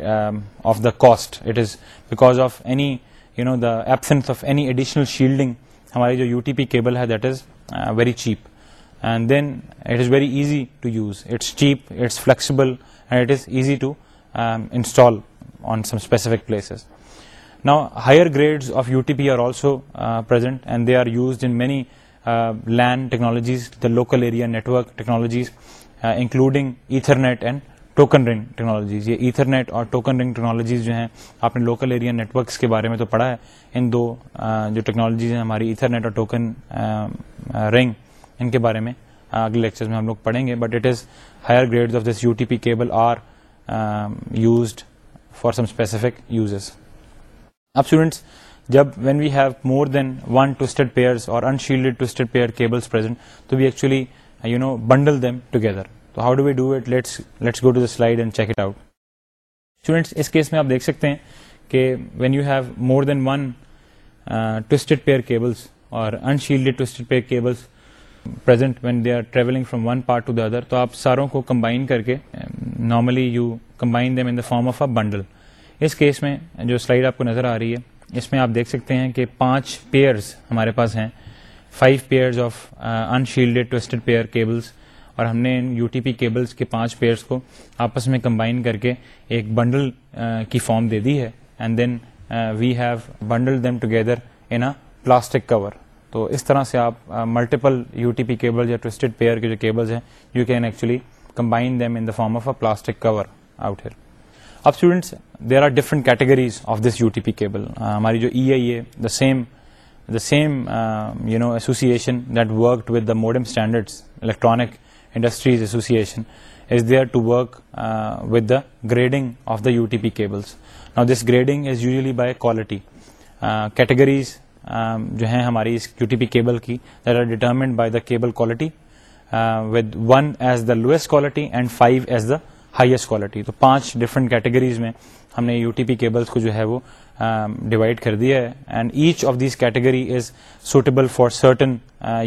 of the cost it is because of any you know the absence of any additional shielding ہماری جو U T P cable ہے that is very cheap and then it is very easy to use it's cheap it's flexible and it is easy to install on some specific places now higher grades of U T P are also present and they are used in many LAN technologies the local area net work technologies including Ethernet and token ring technologies یہ Ethernet اور token ring technologies جو ہیں آپ نے local area networks کے بارے میں تو پڑھا ہے ان دو uh, جو ٹیکنالوجیز ہیں ہماری ایتھرنیٹ اور ٹوکن رنگ um, uh, ان کے بارے میں uh, اگلے لیکچر میں ہم لوگ پڑھیں گے but it is higher grade of this U T P cable are used for some specific uses جب when we have more than one twisted pair اس میں آپ دیکھ سکتے ہیں کہ when you have more than one twisted cables اور cables present when they are travelling from one part to the other تو آپ ساروں کو کمبائن کر کے normally you combine them in form of a bundle اس کیس میں جو سلائڈ آپ کو نظر آ رہی ہے اس میں آپ دیکھ سکتے ہیں کہ پانچ پیئرز ہمارے پاس ہیں five pairs of unshielded twisted pair cables اور ہم نے ان یو ٹی پی کیبلس کے پانچ پیئرس کو آپس میں کمبائن کر کے ایک بنڈل uh, کی فارم دے دی ہے and then we have bundle them together in a plastic cover تو اس طرح سے آپ multiple U T P cable یا ٹوسٹڈ پیئر کے جو کیبلز ہیں you can actually combine them in the form of a plastic cover out here اب students there are different categories of this U T P cable ہماری جو E I a the same the same you know association that work with the modern standard electronic industries association is there to work with the grading of the U T P cables now this grading is usually by quality categories جو ہیں ہماری اس U T P cable کی that are determined by the cable quality with one as the lowest quality and five as the highest quality تو پانچ different categories میں ہم نے یو ٹی پی کیبلس کو جو ہے وہ ڈیوائڈ کر دیا ہے and each of these category is suitable for certain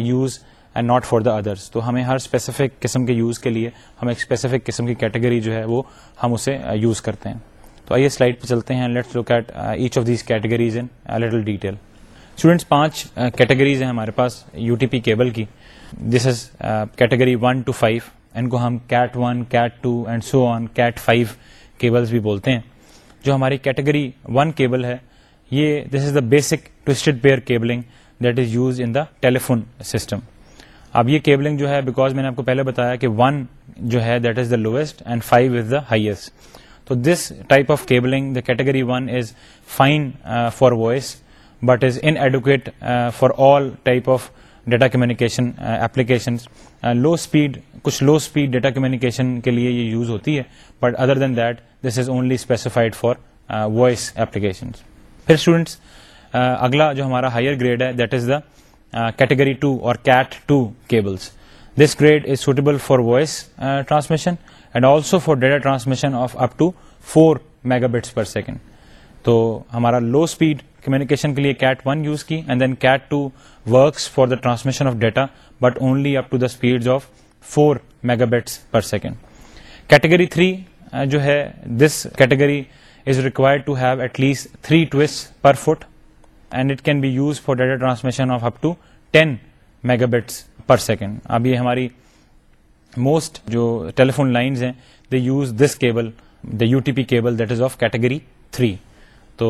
use and not for the others تو ہمیں ہر اسپیسیفک قسم کے یوز کے لیے ہم ایک اسپیسیفک قسم کی کیٹیگری جو ہے وہ ہم اسے یوز کرتے ہیں تو آئیے سلائڈ پہ چلتے ہیں let's look at each of these categories in little detail students پانچ کیٹیگریز ہیں ہمارے پاس یو ٹی پی کیبل کی this is category one two five ان کو ہم cat one cat two and so on cat five cables بھی بولتے ہیں جو ہماری کیٹیگری ون کیبل ہے یہ this is the basic twisted pair cabling that is use in the telephone system اب یہ کیبلنگ جو ہے بیکاز میں نے آپ کو پہلے بتایا کہ ون جو ہے that is the lowest and five is the highest تو this type of cabling the category one is fine for voice but is inadequate for all type of data communication applications low speed کچھ low speed data communication کے لیے یہ use ہوتی ہے but other than that this is only specified for voice application پھر students اگلا جو ہمارا ہائر گریڈ ہے that is the category two اور cat two cables this grade is suitable for voice transmission and also for data transmission of up to four megabits per second تو ہمارا low speed communication کے لیے cat one use کی and then cat two works for the transmission of data but only up to the speeds of four mega bits per second category three جو ہے this categories requires three and it can be used for data transmission of up to ten mega bits per second ابھی ہماری most جو telephone lines ہیں they use this cable the U T P cable that is of category three تو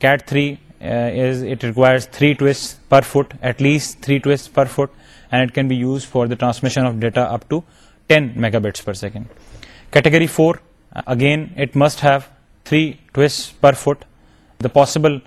cat three Uh, is it requires 3 twists per foot, at least 3 twists per foot, and it can be used for the transmission of data up to 10 megabits per second. Category 4, uh, again it must have 3 twists per foot. The possible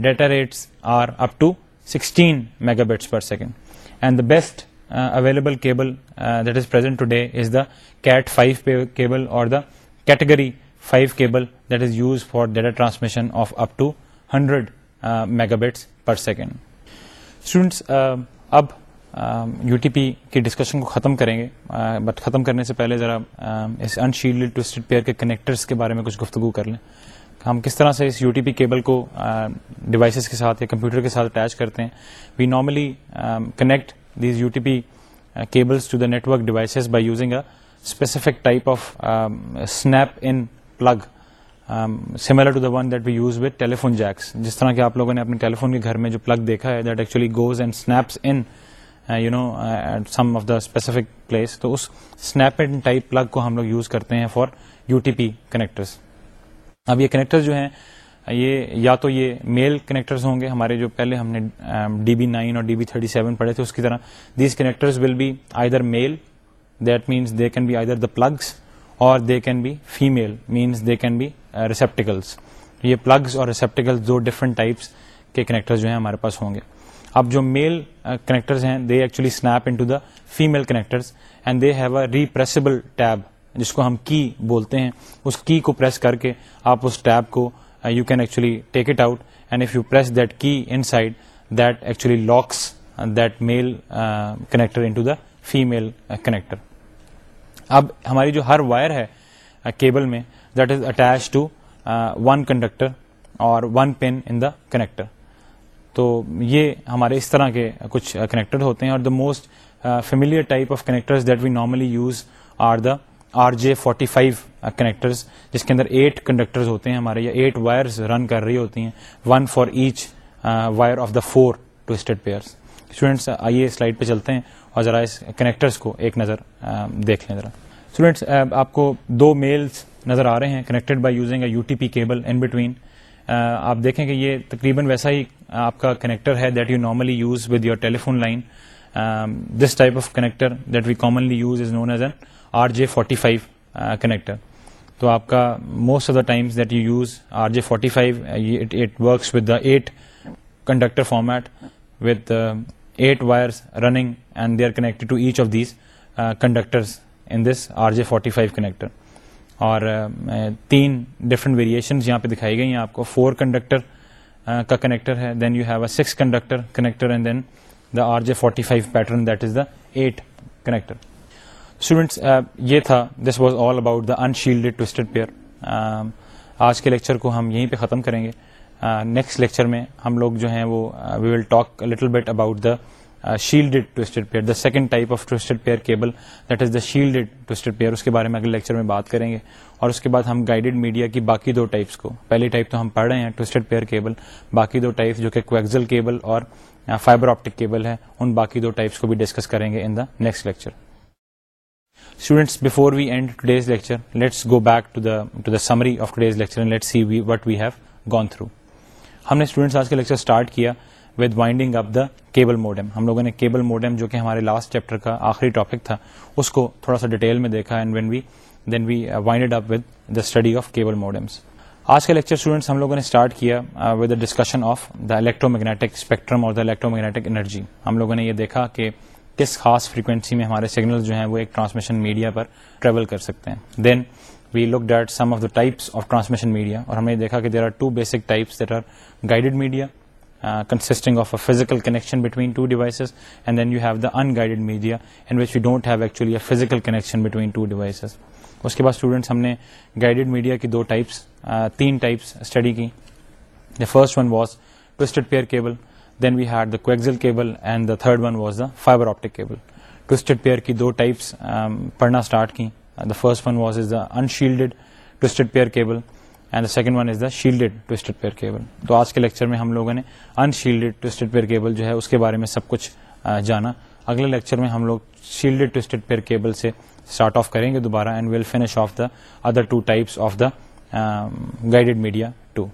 data rates are up to 16 megabits per second, and the best uh, available cable that is present today is the Cat 5 cable or the Category 5 cable that is used for data transmission of up to 100 megabits per second students اب U T P کی discussion کو ختم کریں گے but ختم کرنے سے پہلے ذرا اس انشیلڈ ٹوسٹڈ پیئر کے کنیکٹرس کے بارے میں کچھ گفتگو کر لیں ہم کس طرح سے اس یو ٹی پی کیبل کو ڈیوائسیز کے ساتھ یا کمپیوٹر کے ساتھ اٹیچ کرتے ہیں we normally connect these U T P cables to the network devices by using a specific type of snap in plug similar to the one that we use with telephone jacks جس طرح کہ آپ لوگوں نے اپنے telephone کے گھر میں جو پلگ دیکھا ہے that actually goes and snaps in you know at some of the specific place تو اس اسنیپ اینڈ ٹائپ پلگ کو ہم لوگ یوز کرتے ہیں for U T P connectors اب یہ کنیکٹر جو ہیں یہ یا تو یہ میل کنیکٹرز ہوں گے ہمارے جو پہلے ہم نے ڈی بی نائن اور ڈی بی تھرٹی سیون پڑھے تھے اس کی طرح these connectors will be either male that means they can be either the plugs Uh, اور they can be female means they can be receptacles یہ plugs اور receptacle دو different types کے کنیکٹر جو ہیں ہمارے پاس ہوں گے اب جو میل کنیکٹرز uh, ہیں they actually snap into the female connectors and they have a repressible tab جس کو ہم کی بولتے ہیں اس کی کو پریس کر کے آپ اس ٹیب کو you can actually take it out and if you press that key inside that actually locks that male connector into the female connector اب ہماری جو ہر وائر ہے کیبل میں that is attach to one conductor اور one pin in the connector تو یہ ہمارے اس طرح کے کچھ کنیکٹر ہوتے ہیں اور the most familiar type of connectors that we normally use are the R J forty five connectors جس کے اندر ایٹ کنڈکٹرز ہوتے ہیں ہمارے یا ایٹ وائرز رن کر رہی ہوتی ہیں one for each wire of the four twisted pairs students آئیے سلائڈ پہ چلتے ہیں اور ذرا اس کنیکٹرس کو ایک نظر دیکھ لیں ذرا اسٹوڈینٹس آپ کو دو میلس نظر آ رہے ہیں connected by using a U T P cable in between آپ دیکھیں کہ یہ تقریباً ویسا ہی آپ کا کنیکٹر ہے that you normally use with your telephone line this type of connector that we commonly use is known as an R J forty five connector تو آپ کا most of the times that you use R J forty five it works with the eight conductor format with eight wires running and they are connected to each of these in forty five connector اور uh, تین different variations یہاں پہ دکھائی گئی ہیں آپ کو four conductor uh, کا کنیکٹر ہے then you have a six conductor connector and then the R J forty five pattern that is the eight connector students یہ تھا this was all about the unshielded twisted pair آج کے lecture کو ہم یہیں پہ ختم کریں گے نیکسٹ لیکچر میں ہم لوگ جو ہیں وہ we will talk little bit about the shield twisted pair the second type of twisted pair cable that is the twisted pair اس کے بارے میں اگلے لیکچر میں بات کریں گے اور اس کے بعد ہم گائیڈیڈ میڈیا کی باقی دو ٹائپس کو پہلی ٹائپ تو ہم پڑھ رہے ہیں ٹوسٹڈ پیئر کیبل باقی دو ٹائپس جو کہ کویکزل کیبل اور فائبر آپٹک کیبل ہے ان باقی دو ٹائپس کو بھی ڈسکس کریں گے in the next lecture students before we end today's lecture let's go back to the summary of today's lecture through ہم نے اسٹوڈینٹس آج کا لیکچر اسٹارٹ کیا with winding up the cable modem ہم لوگوں نے cable modem جو کہ ہمارے لاسٹ چیپٹر کا آخری ٹاپک تھا اس کو تھوڑا سا ڈیٹیل میں دیکھا and when we then we wind up with the study of cable modems آج کا لیکچر اسٹوڈینٹس ہم لوگوں نے اسٹارٹ کیا with the discussion of the electromagnetic spectrum اور دا الیکٹرو میگنیٹک انرجی ہم لوگوں نے یہ دیکھا کہ کس خاص فریکوینسی میں ہمارے سگنل جو ہیں وہ ایک ٹرانسمیشن میڈیا پر ٹریول کر سکتے ہیں then look date some of the types of transmission media اور ہم نے دیکھا کہ ان گائڈ میڈیا گائیڈیڈ میڈیا کی اسٹڈی کی the first one was twisted pair cable then we and the third fibre optic cable کی دو ٹائپس uh, um, پڑھنا اسٹارٹ کی the first one was is the unshielded twisted twisted pair cable and second one is the shielded twisted pair cable تو آج کے lecture میں ہم لوگوں نے unshielded twisted twisted pair cable جو ہے اس کے بارے میں سب کچھ جانا اگلے لیکچر میں ہم لوگ شیلڈیڈ ٹوئسٹیڈ پیئر کیبل سے اسٹارٹ آف کریں گے دوبارہ and ویلفینس of the other two types of the guide media too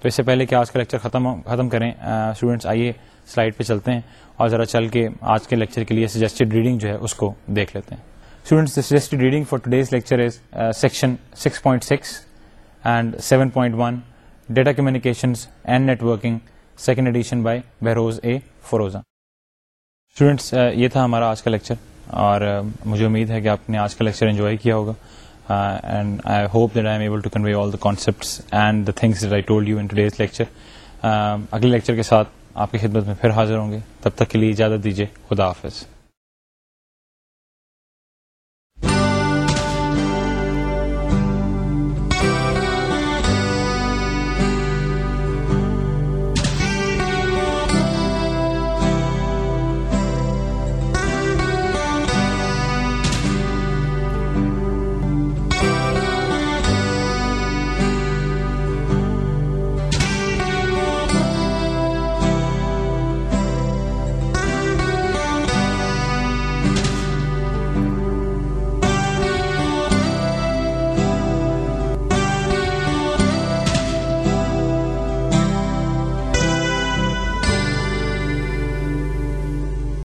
تو اس سے پہلے کہ آج کا لیکچر ختم ختم کریں اسٹوڈینٹس آئیے سلائڈ پہ چلتے ہیں اور ذرا چل کے آج کے لیکچر کے لیے سجیسٹڈ ریڈنگ جو ہے اس کو دیکھ لیتے ہیں یہ تھا ہمارا آج کا لیکچر اور مجھے امید ہے کہ آپ نے آج کا لیکچر انجوائے کیا ہوگا اگلے کے ساتھ آپ کی خدمت میں پھر حاضر ہوں گے تب تک کے لیے اجازت دیجیے خدا حافظ